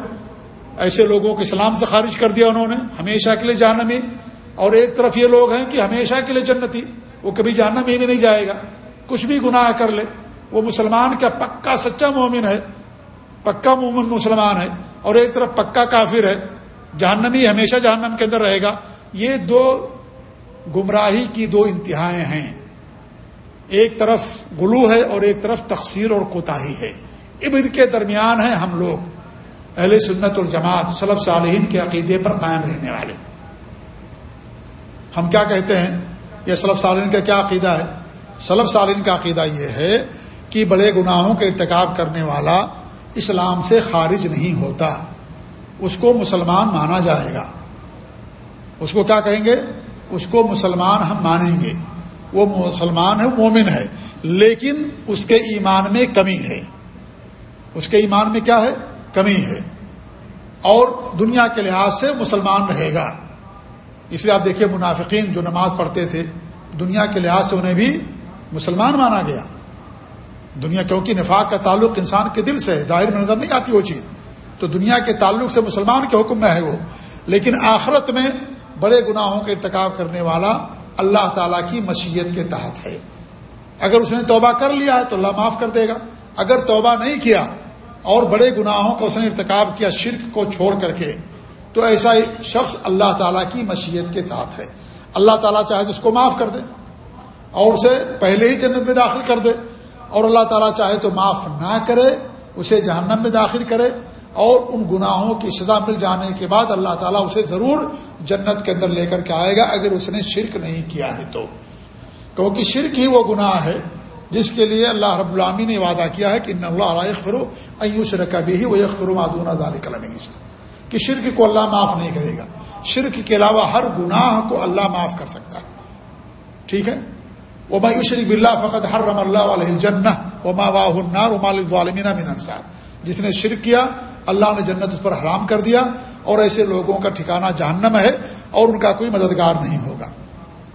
ایسے لوگوں کو اسلام سے خارج کر دیا انہوں نے، ہمیشہ کے لیے جہنمی۔ اور ایک طرف یہ لوگ ہیں کہ ہمیشہ کے لیے جنتی۔ وہ کبھی جہنمی بھی نہیں جائے گا۔ کچھ بھی گناہ کر لے۔ وہ مسلمان کا پکا سچا مومن ہے؟ پکا مومن مسلمان ہے۔ اور ایک طرف پکا کافر ہے۔ جہنمی ہمیشہ جہنم کے اندر رہے گا۔ یہ دو گمراہی کی دو انتہائیں ہیں۔ ایک طرف غلو ہے اور ایک طرف تقسیر اور کوتاہی ہے۔ ابن کے درمیان ہیں ہم لوگ، اہل سنت الجماعت صلب صالحین کے عقیدے پر قائم رہنے والے۔ ہم کیا کہتے ہیں؟ یہ سلب صالحین کا کیا عقیدہ ہے؟ سلب صالحین کا عقیدہ یہ ہے کہ بڑے گناہوں کے ارتکاب کرنے والا اسلام سے خارج نہیں ہوتا۔ اس کو مسلمان مانا جائے گا۔ اس کو کیا کہیں گے؟ اس کو مسلمان ہم مانیں گے۔ وہ مسلمان ہے مومن ہے، لیکن اس کے ایمان میں کمی ہے۔ اس کے ایمان میں کیا ہے؟ کمی ہے۔ اور دنیا کے لحاظ سے مسلمان رہے گا۔ اس لیے آپ دیکھیے منافقین جو نماز پڑھتے تھے، دنیا کے لحاظ سے انہیں بھی مسلمان مانا گیا۔ دنیا کیونکہ نفاق کا تعلق انسان کے دل سے ہے، ظاہر میں نظر نہیں آتی وہ چیز۔ تو دنیا کے تعلق سے مسلمان کے حکم میں ہے وہ۔ لیکن آخرت میں بڑے گناہوں کے ارتکاب کرنے والا اللہ تعالیٰ کی مشیت کے تحت ہے۔ اگر اس نے توبہ کر لیا ہے تو اللہ معاف کر دے گا۔ اگر توبہ نہیں کیا اور بڑے گناہوں کا اس نے ارتکاب کیا شرک کو چھوڑ کر کے، تو ایسا شخص اللہ تعالیٰ کی مشیت کے تحت ہے۔ اللہ تعالیٰ چاہے تو اس کو معاف کر دے اور اسے پہلے ہی جنت میں داخل کر دے۔ اور اللہ تعالیٰ چاہے تو معاف نہ کرے، اسے جہنم میں داخل کرے۔ اور ان گناہوں کی سزا مل جانے کے بعد اللہ تعالیٰ اسے ضرور جنت کے اندر لے کر کے آئے گا، اگر اس نے شرک نہیں کیا ہے تو۔ کیونکہ شرک ہی وہ گناہ ہے جس کے لیے اللہ رب العامی نے وعدہ کیا ہے کہ ان اللہ علیہ فرو ایوش رکھا بھی وہ فرو معدون دال کلم کہ شرک کو اللہ معاف نہیں کرے گا۔ شرک کے علاوہ ہر گناہ کو اللہ معاف کر سکتا ٹھیک ہے؟ وہ بھائی شریف بلّہ فقط ہر رم اللہ علیہ جن و ما واہنار عمالمینہ من انصار۔ جس نے شرک کیا اللہ نے جنت اس پر حرام کر دیا اور ایسے لوگوں کا ٹھکانہ جہنم ہے اور ان کا کوئی مددگار نہیں ہوگا۔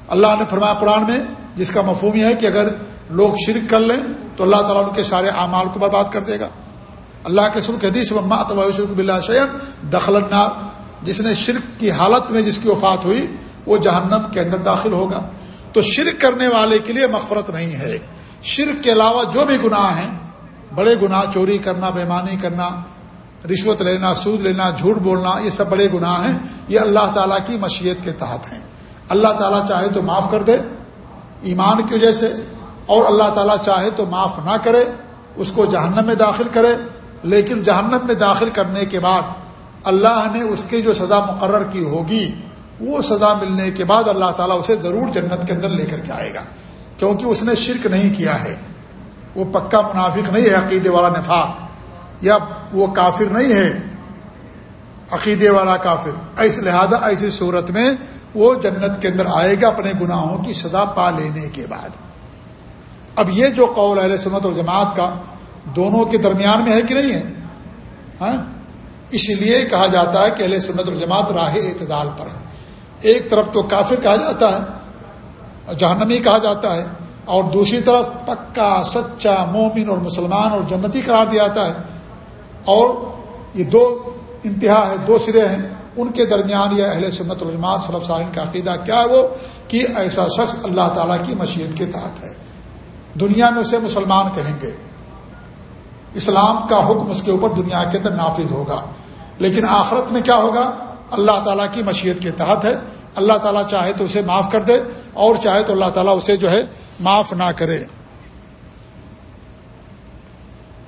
اللہ نے فرمایا قرآن میں، جس کا مفہوم یہ ہے کہ اگر لوگ شرک کر لیں تو اللہ تعالیٰ ان کے سارے اعمال کو برباد کر دے گا۔ اللہ کے سر حدیث شرک بلّہ شیئن دخل النار۔ جس نے شرک کی حالت میں جس کی وفات ہوئی، وہ جہنم کے اندر داخل ہوگا۔ تو شرک کرنے والے کے لیے مغفرت نہیں ہے۔ شرک کے علاوہ جو بھی گناہ ہیں، بڑے گناہ، چوری کرنا بیمانی کرنا رشوت لینا، سود لینا، جھوٹ بولنا، یہ سب بڑے گناہ ہیں۔ یہ اللہ تعالیٰ کی مشیت کے تحت ہیں۔ اللہ تعالیٰ چاہے تو معاف کر دے ایمان کی وجہ سے، اور اللہ تعالیٰ چاہے تو معاف نہ کرے، اس کو جہنم میں داخل کرے۔ لیکن جہنم میں داخل کرنے کے بعد اللہ نے اس کی جو سزا مقرر کی ہوگی، وہ سزا ملنے کے بعد اللہ تعالیٰ اسے ضرور جنت کے اندر لے کر کے آئے گا۔ کیونکہ اس نے شرک نہیں کیا ہے۔ وہ پکا منافق نہیں ہے، عقیدے والا نفاق۔ یا وہ کافر نہیں ہے۔ عقیدے والا کافر۔ ایس لہذا ایسی صورت میں وہ جنت کے اندر آئے گا اپنے گناہوں کی سزا پا لینے کے بعد۔ اب یہ جو قول اہل سنت اور جماعت کا دونوں کے درمیان میں ہے کہ نہیں ہے؟ ہاں؟ اس لیے کہا جاتا ہے کہ اہل سنت الجماعت راہ اعتدال پر ہے۔ ایک طرف تو کافر کہا جاتا ہے، جہنمی کہا جاتا ہے، اور دوسری طرف پکا، سچا مومن اور مسلمان اور جنتی قرار دیا جاتا ہے۔ اور یہ دو انتہا ہے، دو سرے ہیں۔ ان کے درمیان یہ اہل سنت الجماعت صلب سالین کا عقیدہ کیا ہے؟ وہ کہ ایسا شخص اللہ تعالیٰ کی مشیت کے تحت ہے۔ دنیا میں اسے مسلمان کہیں گے۔ اسلام کا حکم اس کے اوپر دنیا کے اندر نافذ ہوگا۔ لیکن آخرت میں کیا ہوگا؟ اللہ تعالیٰ کی مشیت کے تحت ہے۔ اللہ تعالیٰ چاہے تو اسے معاف کر دے اور چاہے تو اللہ تعالیٰ اسے جو ہے معاف نہ کرے۔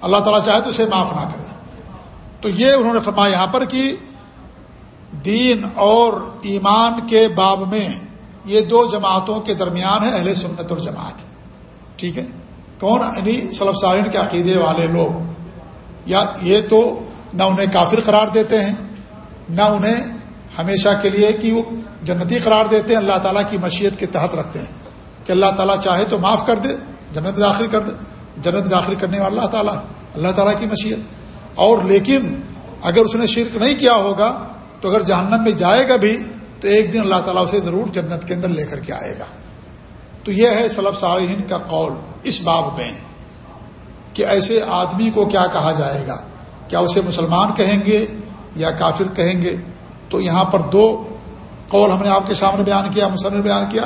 اللہ تعالیٰ چاہے تو اسے معاف نہ کرے۔ تو یہ انہوں نے فرمایا یہاں پر کہ دین اور ایمان کے باب میں یہ دو جماعتوں کے درمیان ہے، اہل سنت اور جماعت۔ ٹھیک ہے؟ کون؟ یعنی سلب سارین کے عقیدے والے لوگ۔ یا یہ تو نہ انہیں کافر قرار دیتے ہیں، نہ انہیں ہمیشہ کے لیے کہ وہ جنتی قرار دیتے ہیں، اللہ تعالیٰ کی مشیت کے تحت رکھتے ہیں۔ کہ اللہ تعالیٰ چاہے تو معاف کر دے، جنت داخل کر دے۔ جنت داخل کرنے والا اللہ تعالیٰ اللہ تعالیٰ کی مشیت۔ اور لیکن اگر اس نے شرک نہیں کیا ہوگا تو اگر جہنم میں جائے گا بھی تو ایک دن اللہ تعالیٰ اسے ضرور جنت کے اندر لے کر کے آئے گا۔ تو یہ ہے سلب صالحین کا قول اس باب میں کہ ایسے آدمی کو کیا کہا جائے گا؟ کیا اسے مسلمان کہیں گے یا کافر کہیں گے؟ تو یہاں پر دو قول ہم نے آپ کے سامنے بیان کیا مسلم بیان کیا۔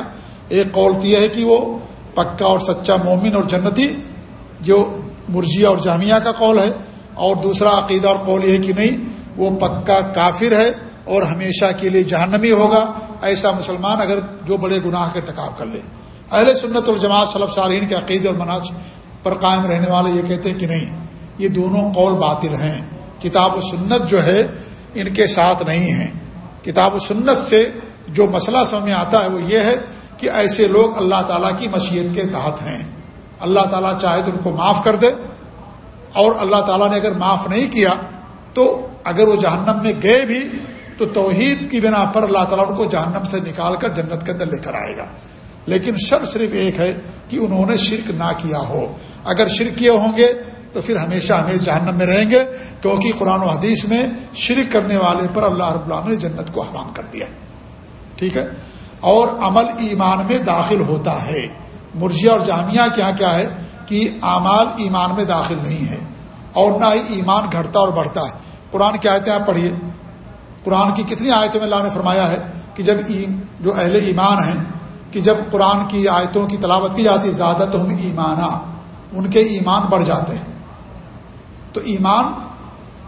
ایک قول تو یہ ہے کہ وہ پکا اور سچا مومن اور جنتی، جو مرجیہ اور جامعہ کا قول ہے۔ اور دوسرا عقیدہ اور قول یہ ہے کہ نہیں، وہ پکا کافر ہے اور ہمیشہ کے لیے جہنمی ہوگا۔ ایسا مسلمان اگر جو بڑے گناہ کے ٹکاب کر لے۔ اہل سنت الجماعت صلب صارحین کے عقید اور مناج پر قائم رہنے والے یہ کہتے ہیں کہ نہیں، یہ دونوں قول باطل ہیں۔ کتاب و سنت جو ہے، ان کے ساتھ نہیں ہیں کتاب و سنت سے جو مسئلہ سمجھ میں آتا ہے، وہ یہ ہے کہ ایسے لوگ اللہ تعالیٰ کی مشیت کے تحت ہیں۔ اللہ تعالیٰ چاہے تو ان کو معاف کر دے اور اللہ تعالیٰ نے اگر معاف نہیں کیا تو اگر وہ جہنم میں گئے بھی تو توحید کی بنا پر اللہ تعالیٰ ان کو جہنم سے نکال کر جنت کے اندر لے کر آئے گا۔ لیکن شر صرف ایک ہے کہ انہوں نے شرک نہ کیا ہو۔ اگر شرک کیے ہوں گے تو پھر ہمیشہ ہمیشہ جہنم میں رہیں گے، کیونکہ قرآن و حدیث میں شرک کرنے والے پر اللہ رب اللہ نے جنت کو حرام کر دیا۔ ٹھیک ہے؟ اور عمل ایمان میں داخل ہوتا ہے۔ مرجیہ اور جامعہ کیا کیا ہے؟ کہ اعمال ایمان میں داخل نہیں ہے اور نہ ہی ایمان گھٹتا اور بڑھتا ہے۔ قرآن کی آیتیں آپ پڑھیے۔ قرآن کی کتنی آیتوں میں اللہ نے فرمایا ہے کہ جب جو اہل ایمان ہیں کہ جب قرآن کی آیتوں کی تلاوت کی جاتی ہے زیادہ تو ہم ایمانہ ان کے ایمان بڑھ جاتے ہیں۔ تو ایمان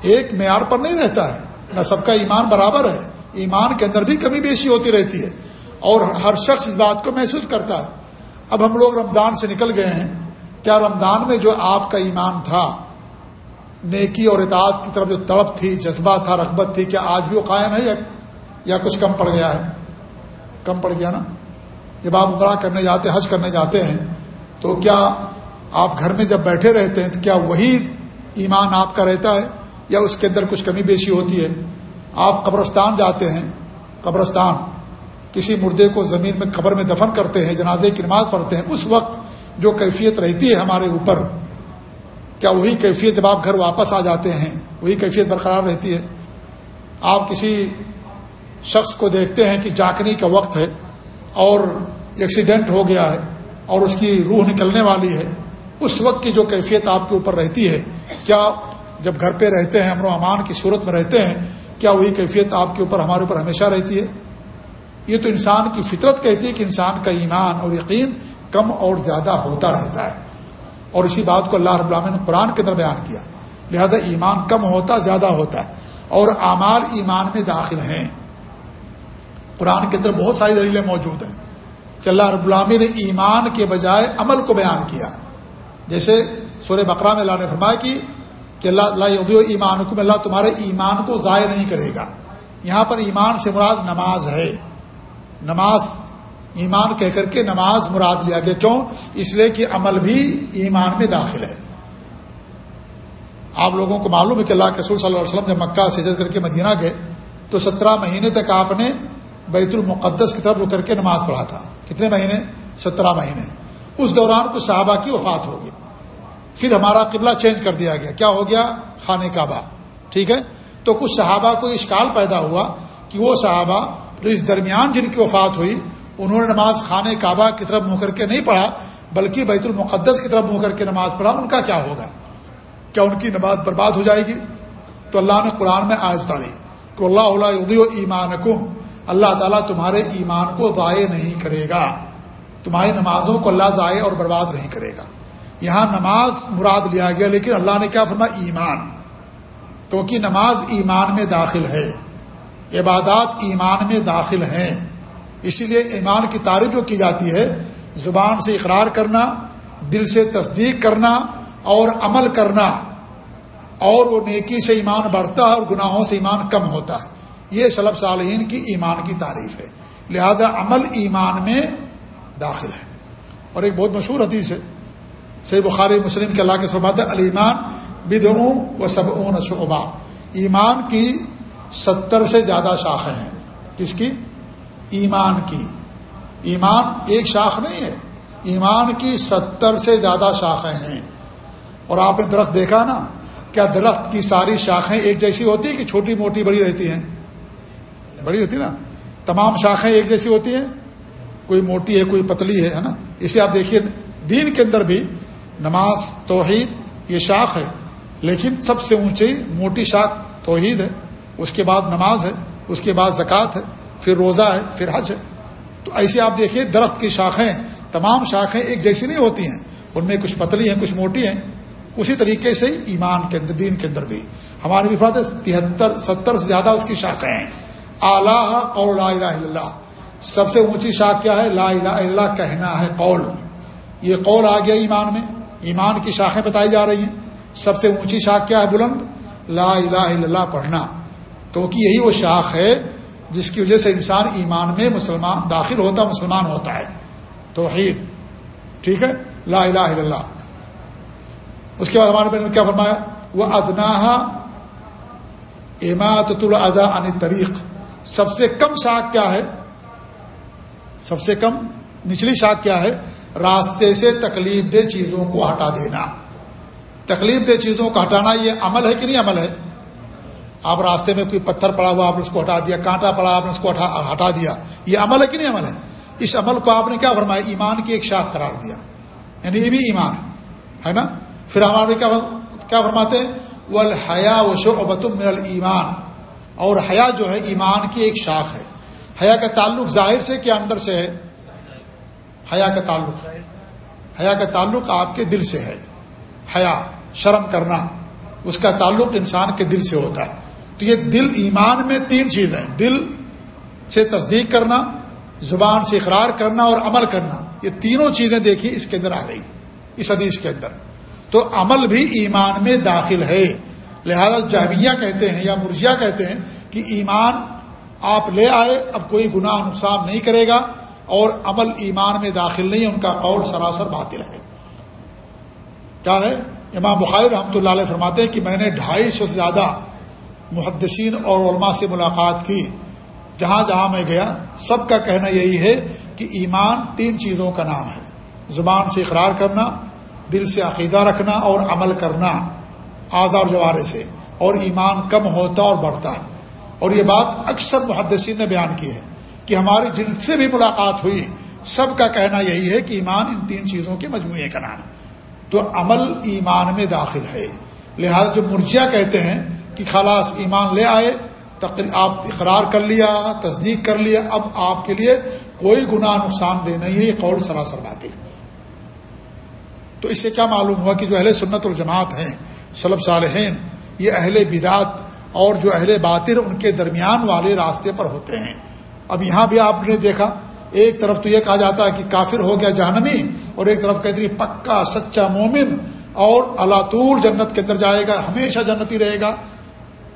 ایک معیار پر نہیں رہتا ہے۔ نہ سب کا ایمان برابر ہے۔ ایمان کے اندر بھی کمی بیشی ہوتی رہتی ہے اور ہر شخص اس بات کو محسوس کرتا ہے۔ اب ہم لوگ رمضان سے نکل گئے ہیں۔ کیا رمضان میں جو آپ کا ایمان تھا، نیکی اور اطاعت کی طرف جو تڑپ تھی، جذبہ تھا، رغبت تھی، کیا آج بھی وہ قائم ہے یا یا کچھ کم پڑ گیا ہے؟ کم پڑ گیا نا؟ جب آپ عمرہ کرنے جاتے، حج کرنے جاتے ہیں، تو کیا آپ گھر میں جب بیٹھے رہتے ہیں، تو کیا وہی ایمان آپ کا رہتا ہے یا اس کے اندر کچھ کمی بیشی ہوتی ہے؟ آپ قبرستان جاتے ہیں، قبرستان، کسی مردے کو زمین میں قبر میں دفن کرتے ہیں، جنازے کی نماز پڑھتے ہیں، اس وقت جو کیفیت رہتی ہے ہمارے اوپر، کیا وہی کیفیت جب آپ گھر واپس آ جاتے ہیں، وہی کیفیت برقرار رہتی ہے؟ آپ کسی شخص کو دیکھتے ہیں کہ جاگنے کا وقت ہے اور ایکسیڈنٹ ہو گیا ہے اور اس کی روح نکلنے والی ہے، اس وقت کی جو کیفیت آپ کے اوپر رہتی ہے، کیا جب گھر پہ رہتے ہیں، امن و امان کی صورت میں رہتے ہیں، کیا وہی کیفیت آپ کے اوپر ہمارے اوپر ہمیشہ رہتی ہے؟ یہ تو انسان کی فطرت کہتی ہے کہ انسان کا ایمان اور یقین کم اور زیادہ ہوتا رہتا ہے۔ اور اسی بات کو اللہ رب العالمین نے قرآن کے اندر بیان کیا۔ لہذا ایمان کم ہوتا، زیادہ ہوتا ہے۔ اور اعمال ایمان میں داخل ہیں۔ قرآن کے اندر بہت ساری دلیلیں موجود ہیں کہ اللہ رب العالمین نے ایمان کے بجائے عمل کو بیان کیا۔ جیسے سورہ بقرہ میں اللہ نے فرمایا کہ کہ اللہ اللہ ایمان حکم اللہ تمہارے ایمان کو ضائع نہیں کرے گا۔ یہاں پر ایمان سے مراد نماز ہے۔ نماز ایمان کہہ کر کے نماز مراد لیا گیا۔ کیوں؟ اس لیے کہ عمل بھی ایمان میں داخل ہے۔ آپ لوگوں کو معلوم ہے کہ اللہ کے رسول صلی اللہ علیہ وسلم جب مکہ سے کر کے مدینہ گئے تو سترہ مہینے تک آپ نے بیت المقدس کی طرف رک کر کے نماز پڑھا تھا۔ کتنے مہینے؟ سترہ مہینے۔ اس دوران کچھ صحابہ کی وفات ہوگی پھر ہمارا قبلہ چینج کر دیا گیا۔ کیا ہو گیا؟ خانہ کعبہ۔ ٹھیک ہے؟ تو کچھ صحابہ کو اشکال پیدا ہوا کہ وہ صحابہ جو اس درمیان جن کی وفات ہوئی انہوں نے نماز خانہ کعبہ کی طرف منہ کر کے نہیں پڑھا، بلکہ بیت المقدس کی طرف منہ کر کے نماز پڑھا، ان کا کیا ہوگا؟ کیا ان کی نماز برباد ہو جائے گی؟ تو اللہ نے قرآن میں آج اتاری کہ اللہ علیہ ایمان اللہ تعالیٰ تمہارے ایمان کو ضائع نہیں کرے گا۔ تمہاری نمازوں کو اللہ ضائع اور برباد نہیں کرے گا۔ یہاں نماز مراد لیا گیا، لیکن اللہ نے کیا فرمایا؟ ایمان۔ کیونکہ نماز ایمان میں داخل ہے، عبادات ایمان میں داخل ہیں۔ اسی لیے ایمان کی تعریف جو کی جاتی ہے، زبان سے اقرار کرنا، دل سے تصدیق کرنا اور عمل کرنا، اور وہ نیکی سے ایمان بڑھتا ہے اور گناہوں سے ایمان کم ہوتا ہے۔ یہ سلب صالحین کی ایمان کی تعریف ہے۔ لہذا عمل ایمان میں داخل ہے۔ اور ایک بہت مشہور حدیث ہے۔ سی بخاری مسلم کے اللہ کے سربات علیمان بدعوں و سب شعبہ۔ ایمان کی ستر سے زیادہ شاخیں ہیں۔ کس کی؟ ایمان کی۔ ایمان ایک شاخ نہیں ہے۔ ایمان کی ستر سے زیادہ شاخیں ہیں۔ اور آپ نے درخت دیکھا نا؟ کیا درخت کی ساری شاخیں ایک جیسی ہوتی ہیں کہ چھوٹی موٹی بڑی رہتی ہیں؟ بڑی ہوتی نا؟ تمام شاخیں ایک جیسی ہوتی ہیں؟ کوئی موٹی ہے، کوئی پتلی ہے نا؟ اسے آپ دیکھیے، دین کے اندر بھی نماز، توحید یہ شاخ ہے۔ لیکن سب سے اونچی موٹی شاخ توحید ہے۔ اس کے بعد نماز ہے، اس کے بعد زکوٰۃ ہے۔ پھر روزہ ہے، پھر حج ہے۔ تو ایسے آپ دیکھیے، درخت کی شاخیں، تمام شاخیں ایک جیسی نہیں ہوتی ہیں۔ ان میں کچھ پتلی ہیں، کچھ موٹی ہیں۔ اسی طریقے سے ایمان کے اندر، دین کے اندر بھی۔ ہمارے بھی تہتر، ستر سے زیادہ اس کی شاخیں ہیں۔ اعلیٰ قول لا الہ الا اللہ۔ سب سے اونچی شاخ کیا ہے؟ لا الہ الا اللہ کہنا ہے قول۔ یہ قول آ گیا ایمان میں۔ ایمان کی شاخیں بتائی جا رہی ہیں۔ سب سے اونچی شاخ کیا ہے بلند؟ لا الہ الا اللہ پڑھنا۔ کیونکہ یہی وہ شاخ ہے جس کی وجہ سے انسان ایمان میں مسلمان داخل ہوتا، مسلمان ہوتا ہے۔ توحید۔ ٹھیک ہے؟ لا الہ الا اللہ۔ اس کے بعد ہمارے نے کیا فرمایا؟ وہ ادنا امات ادا ان طریق سب سے کم شاخ کیا ہے؟ سب سے کم نچلی شاخ کیا ہے؟ راستے سے تکلیف دہ چیزوں کو ہٹا دینا۔ تکلیف دہ چیزوں کو ہٹانا یہ عمل ہے کہ نہیں عمل ہے؟ آپ راستے میں کوئی پتھر پڑا ہوا آپ نے اس کو ہٹا دیا، کانٹا پڑا آپ نے اس کو ہٹا دیا۔ یہ عمل ہے کہ نہیں عمل ہے؟ اس عمل کو آپ نے کیا فرمایا؟ ایمان کی ایک شاخ قرار دیا۔ یعنی یہ بھی ایمان ہے۔ نا؟ پھر ہمارے کیا فرماتے ہیں؟ الحیا و شعبت من ایمان اور حیا جو ہے، ایمان کی ایک شاخ ہے۔ حیا کا تعلق ظاہر سے کیا اندر سے ہے؟ حیا کا تعلق۔ حیا کا تعلق آپ کے دل سے ہے۔ حیا، شرم کرنا، اس کا تعلق انسان کے دل سے ہوتا ہے۔ تو یہ دل ایمان میں تین چیزیں دل سے تصدیق کرنا، زبان سے اقرار کرنا اور عمل کرنا۔ یہ تینوں چیزیں دیکھیے اس کے اندر آ گئی، اس حدیث کے اندر۔ تو عمل بھی ایمان میں داخل ہے۔ لہذا جہبیہ کہتے ہیں یا مرجیا کہتے ہیں کہ ایمان آپ لے آئے، اب کوئی گناہ نقصان نہیں کرے گا اور عمل ایمان میں داخل نہیں، ان کا قول سراسر باطل ہے۔ کیا ہے؟ امام بخاری رحمۃ اللہ علیہ فرماتے ہیں کہ میں نے ڈھائی سو سے زیادہ محدثین اور علماء سے ملاقات کی۔ جہاں جہاں میں گیا، سب کا کہنا یہی ہے کہ ایمان تین چیزوں کا نام ہے۔ زبان سے اقرار کرنا، دل سے عقیدہ رکھنا اور عمل کرنا۔ آزار جوارے سے۔ اور ایمان کم ہوتا اور بڑھتا۔ اور یہ بات اکثر محدثین نے بیان کی ہے کہ ہماری جن سے بھی ملاقات ہوئی، سب کا کہنا یہی ہے کہ ایمان ان تین چیزوں کے مجموعے کا نام ہے۔ تو عمل ایمان میں داخل ہے۔ لہذا جو مرجیا کہتے ہیں کہ خلاص ایمان لے آئے آپ اقرار کر لیا، تصدیق کر لیا، اب آپ کے لیے کوئی گناہ نقصان دہ نہیں ہے، یہ قول سراسر باطل تو اس سے کیا معلوم ہوا کہ جو اہل سنت الجماعت ہیں صلب صالحین، یہ اہل بدعت اور جو اہل باطر ان کے درمیان والے راستے پر ہوتے ہیں۔ اب یہاں بھی آپ نے دیکھا، ایک طرف تو یہ کہا جاتا ہے کہ کافر ہو گیا جہنمی، اور ایک طرف کہتے پکا، سچا مومن، اور اللہ طول جنت کے اندر جائے گا، ہمیشہ جنتی رہے گا۔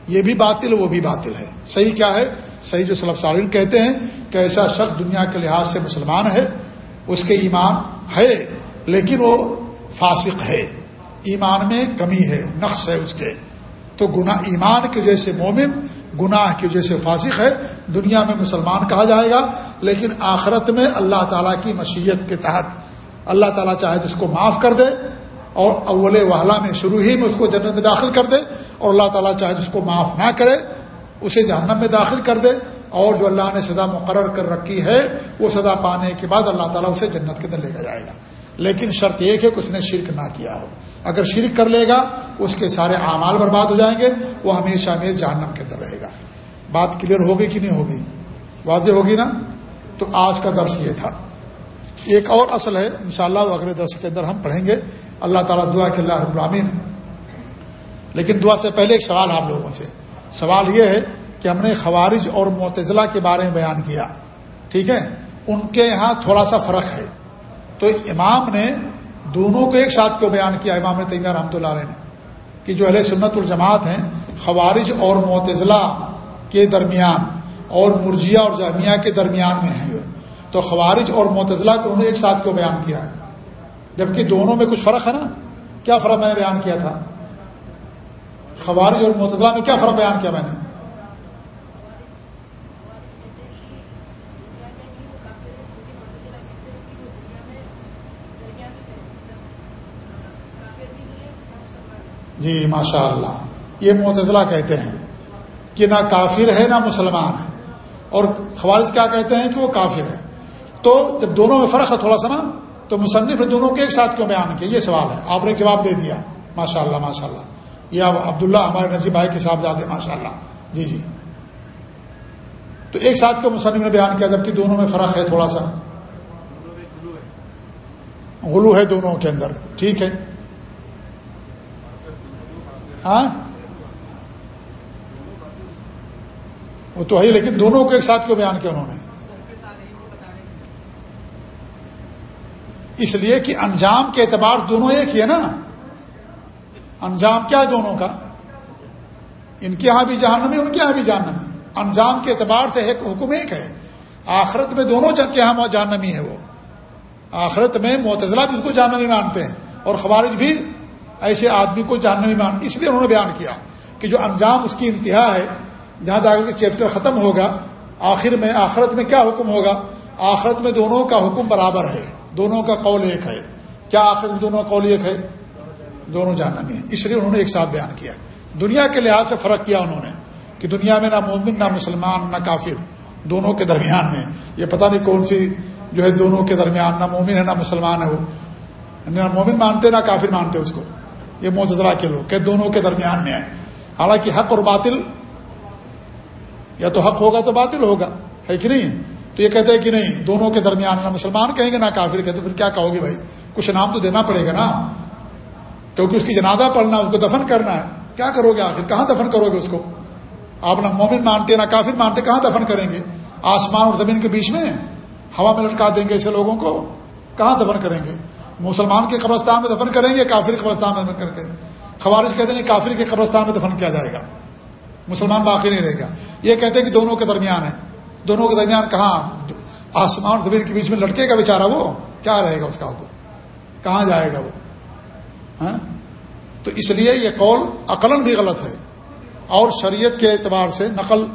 یہ بھی باطل وہ بھی باطل ہے۔ صحیح کیا ہے؟ صحیح جو صلب سالین کہتے ہیں کہ ایسا شخص دنیا کے لحاظ سے مسلمان ہے، اس کے ایمان ہے، لیکن وہ فاسق ہے۔ ایمان میں کمی ہے، نقص ہے اس کے۔ تو گناہ ایمان کی وجہ سے مومن، گناہ کی وجہ سے فاسق ہے۔ دنیا میں مسلمان کہا جائے گا، لیکن آخرت میں اللہ تعالیٰ کی مشیت کے تحت۔ اللہ تعالیٰ چاہے تو اس کو معاف کر دے اور اول وحلہ میں شروع ہی میں اس کو جنت میں داخل کر دے۔ اور اللہ تعالیٰ چاہے جس کو معاف نہ کرے، اسے جہنم میں داخل کر دے۔ اور جو اللہ نے سزا مقرر کر رکھی ہے، وہ سزا پانے کے بعد اللہ تعالیٰ اسے جنت کے اندر لے جائے گا۔ لیکن شرط ایک ہے کہ اس نے شرک نہ کیا ہو۔ اگر شرک کر لے گا، اس کے سارے اعمال برباد ہو جائیں گے، وہ ہمیشہ ہمیشہ جہنم کے اندر رہے گا۔ بات کلیئر ہوگی کہ نہیں ہوگی؟ واضح ہوگی نا؟ تو آج کا درس یہ تھا۔ ایک اور اصل ہے، انشاءاللہ شاء اگلے درس کے اندر ہم پڑھیں گے۔ اللہ تعالیٰ دعا کہ اللہ ابراہین لیکن دعا سے پہلے ایک سوال آپ لوگوں سے۔ سوال یہ ہے کہ ہم نے خوارج اور معتزلہ کے بارے میں بیان کیا، ٹھیک ہے؟ ان کے یہاں تھوڑا سا فرق ہے۔ تو امام نے دونوں کو ایک ساتھ کو بیان کیا؟ امام تیمیہ رحمۃ اللہ علیہ نے۔ کہ جو اہل سنت الجماعت ہیں، خوارج اور معتزلہ کے درمیان اور مرجیا اور جامعہ کے درمیان میں ہیں۔ تو خوارج اور معتزلہ کو انہوں نے ایک ساتھ کو بیان کیا؟ ہے جبکہ دونوں میں کچھ فرق ہے نا؟ کیا فرق میں نے بیان کیا تھا؟ خوارج اور متضلاع میں کیا فرق بیان کیا میں نے؟ جی ماشاء اللہ یہ معتضلا کہتے ہیں کہ نہ کافر ہے، نہ مسلمان ہے۔ اور خوارج کیا کہتے ہیں کہ وہ کافر ہے؟ تو جب دونوں میں فرق ہے تھوڑا سا نا، تو مصنف نے دونوں کے ایک ساتھ کیوں بیان کیا؟ یہ سوال ہے۔ آپ نے جواب دے دیا۔ ماشاء اللہ ماشاء اللہ یہ عبداللہ ہمارے نجیب بھائی کے صاحب ماشاء اللہ جی جی۔ تو ایک ساتھ کو مصنف نے بیان کیا جبکہ دونوں میں فرق ہے تھوڑا سا۔ غلو ہے دونوں کے اندر۔ ٹھیک ہے۔ ہاں؟ وہ تو ہے لیکن دونوں کو ایک ساتھ کیوں بیان کیا انہوں نے۔ اس لیے کہ انجام کے اعتبار سے دونوں ایک ہی ہے نا۔ انجام کیا ہے دونوں کا؟ ان کے یہاں بھی جہنمی، ان کے یہاں بھی جہنمی۔ انجام کے اعتبار سے ایک حکم ایک ہے۔ آخرت میں دونوں کے یہاں جہنمی ہے وہ۔ آخرت میں معتزلہ بھی اس کو جہنمی مانتے ہیں اور خوارج بھی ایسے آدمی کو جاننے مان۔ اس لیے انہوں نے بیان کیا کہ جو انجام اس کی انتہا ہے، جہاں جا کر کے چیپٹر ختم ہوگا، آخر میں، آخرت میں کیا حکم ہوگا؟ آخرت میں دونوں کا حکم برابر ہے۔ دونوں کا قول ایک ہے۔ کیا آخرت میں دونوں کا قول ایک ہے؟ دونوں جاننا میں اس لیے انہوں نے ایک ساتھ بیان کیا دنیا کے لحاظ سے فرق کیا انہوں نے کہ دنیا میں نہ مومن، نہ مسلمان، نہ کافر، دونوں کے درمیان میں۔ یہ پتہ نہیں کون سی جو ہے دونوں کے درمیان نہ مومن ہے، نہ مسلمان ہے وہ۔ نہ مومن مانتے، نہ کافر مانتے اس کو۔ یہ موترا کے لوگ کہ دونوں کے درمیان میں آئے حالانکہ حق اور باطل، یا تو حق ہوگا تو باطل ہوگا، ہے کہ نہیں؟ تو یہ کہتے ہیں کہ نہیں، دونوں کے درمیان نہ مسلمان کہیں گے، نہ کافر کہتے پھر کیا کہو گے بھائی؟ کچھ نام تو دینا پڑے گا نا۔ کیونکہ اس کی جنازہ پڑھنا، اس کو دفن کرنا ہے۔ کیا کرو گے آخر؟ کہاں دفن کرو گے اس کو؟ آپ نہ مومن مانتے، نہ کافر مانتے، کہاں دفن کریں گے؟ آسمان اور زمین کے بیچ میں ہوا میں لٹکا دیں گے ایسے لوگوں کو؟ کہاں دفن کریں گے؟ مسلمان کے قبرستان میں دفن کریں گے، کافر قبرستان میں دفن کر کے خوارج کہتے ہیں کافر کے قبرستان میں دفن کیا جائے گا۔ مسلمان باقی نہیں رہے گا۔ یہ کہتے ہیں کہ دونوں کے درمیان ہے دونوں کے درمیان کہاں؟ آسمان اور زمین کے بیچ میں لڑکے کا بیچارہ وہ؟ کیا رہے گا اس کا حکم؟ کہاں جائے گا وہ؟ ہاں؟ تو اس لیے یہ قول عقل بھی غلط ہے۔ اور شریعت کے اعتبار سے نقل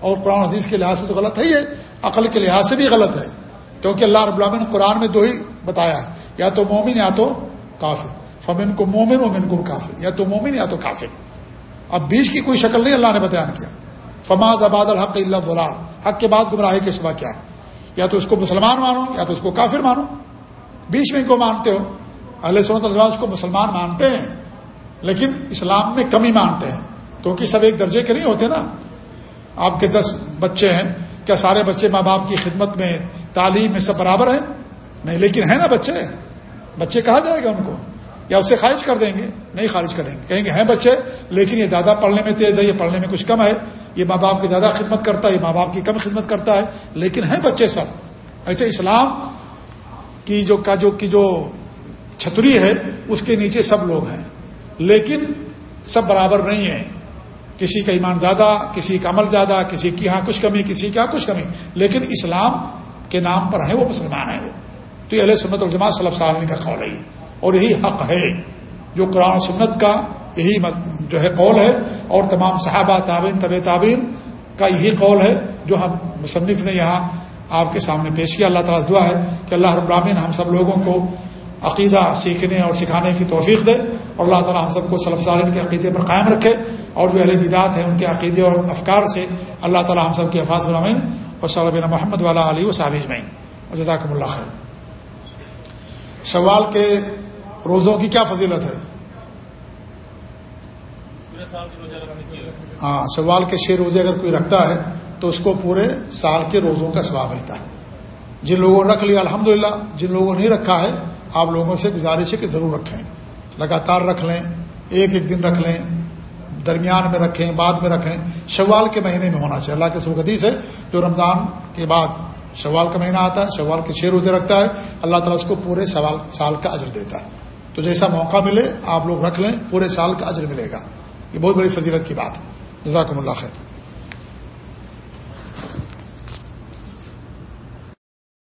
اور قرآن حدیث کے لحاظ سے تو غلط ہے، یہ عقل کے لحاظ سے بھی غلط ہے۔ کیونکہ اللہ رب العالمین نے قرآن میں دو ہی بتایا ہے، یا تو مومن یا تو کافر۔ فمن کو مومن ومن کو کافر۔ یا تو مومن یا تو کافر۔ اب بیچ کی کوئی شکل نہیں، اللہ نے بیان کیا۔ فماد آباد الحق اللہ دلال حق کے بعد گمراہی کے سوا کیا یا تو اس کو مسلمان مانو، یا تو اس کو کافر مانو۔ بیچ میں کو مانتے ہو۔ اہل سنت الزواز کو مسلمان مانتے ہیں، لیکن اسلام میں کمی مانتے ہیں، کیونکہ سب ایک درجے کے نہیں ہوتے نا۔ آپ کے دس بچے ہیں، کیا سارے بچے ماں باپ کی خدمت میں، تعلیم میں سب برابر ہیں؟ نہیں، لیکن ہے نا بچے۔ بچے کہا جائے گا ان کو؟ یا اسے خارج کر دیں گے؟ نہیں خارج کریں گے۔ کہیں گے ہیں بچے، لیکن یہ زیادہ پڑھنے میں تیز ہے، یہ پڑھنے میں کچھ کم ہے۔ یہ ماں باپ کی زیادہ خدمت کرتا ہے، یہ ماں باپ کی کم خدمت کرتا ہے، لیکن ہیں بچے سب۔ ایسے اسلام کی جو کا جو کی جو چھتری ہے، اس کے نیچے سب لوگ ہیں۔ لیکن سب برابر نہیں ہیں۔ کسی کا ایمان زیادہ، کسی کا عمل زیادہ، کسی کی یہاں کچھ کمی، کسی کی یہاں کچھ کمی۔ لیکن اسلام کے نام پر ہیں وہ مسلمان ہیں وہ۔ تو یہ علیہ سنت الجماعت صلی اللہ علیہ کا قول ہے۔ اور یہی حق ہے۔ جو قرآن سنت کا یہی جو ہے قول ہے۔ اور تمام صحابہ تعبین طب تعبین کا یہی قول ہے۔ جو ہم مصنف نے یہاں آپ کے سامنے پیش کیا، اللہ تعالیٰ دعا ہے کہ اللہ رب العالمین ہم سب لوگوں کو عقیدہ سیکھنے اور سکھانے کی توفیق دے اور اللہ تعالیٰ ہم سب کو صلب سالین کے عقیدے پر قائم رکھے اور جو اہل بدات ہیں ان کے عقیدے اور افکار سے اللہ تعالیٰ ہم سب کے حفاظ برامین اور صلی محمد والا علی و صابظ مین اور جزاکم اللہ خیر۔ شوال کے روزوں کی کیا فضیلت ہے؟ ہاں شوال کے چھ روزے اگر کوئی رکھتا ہے تو اس کو پورے سال کے روزوں کا ثواب ملتا ہے۔ جن لوگوں نے رکھ لیا الحمد جن لوگوں نے نہیں رکھا ہے آپ لوگوں سے گزارش ہے کہ ضرور رکھیں۔ لگاتار رکھ لیں، ایک ایک دن رکھ لیں، درمیان میں رکھیں، بعد میں رکھیں۔ شوال کے مہینے میں ہونا چاہیے۔ اللہ کے سوگدیس ہے، جو رمضان کے بعد شوال کا مہینہ آتا ہے، شوال کے چھ روزے رکھتا ہے، اللہ تعالیٰ اس کو پورے سوال، سال کا اجر دیتا ہے۔ تو جیسا موقع ملے، آپ لوگ رکھ لیں، پورے سال کا اجر ملے گا۔ یہ بہت بڑی فضیلت کی بات جزاکم اللہ خیر۔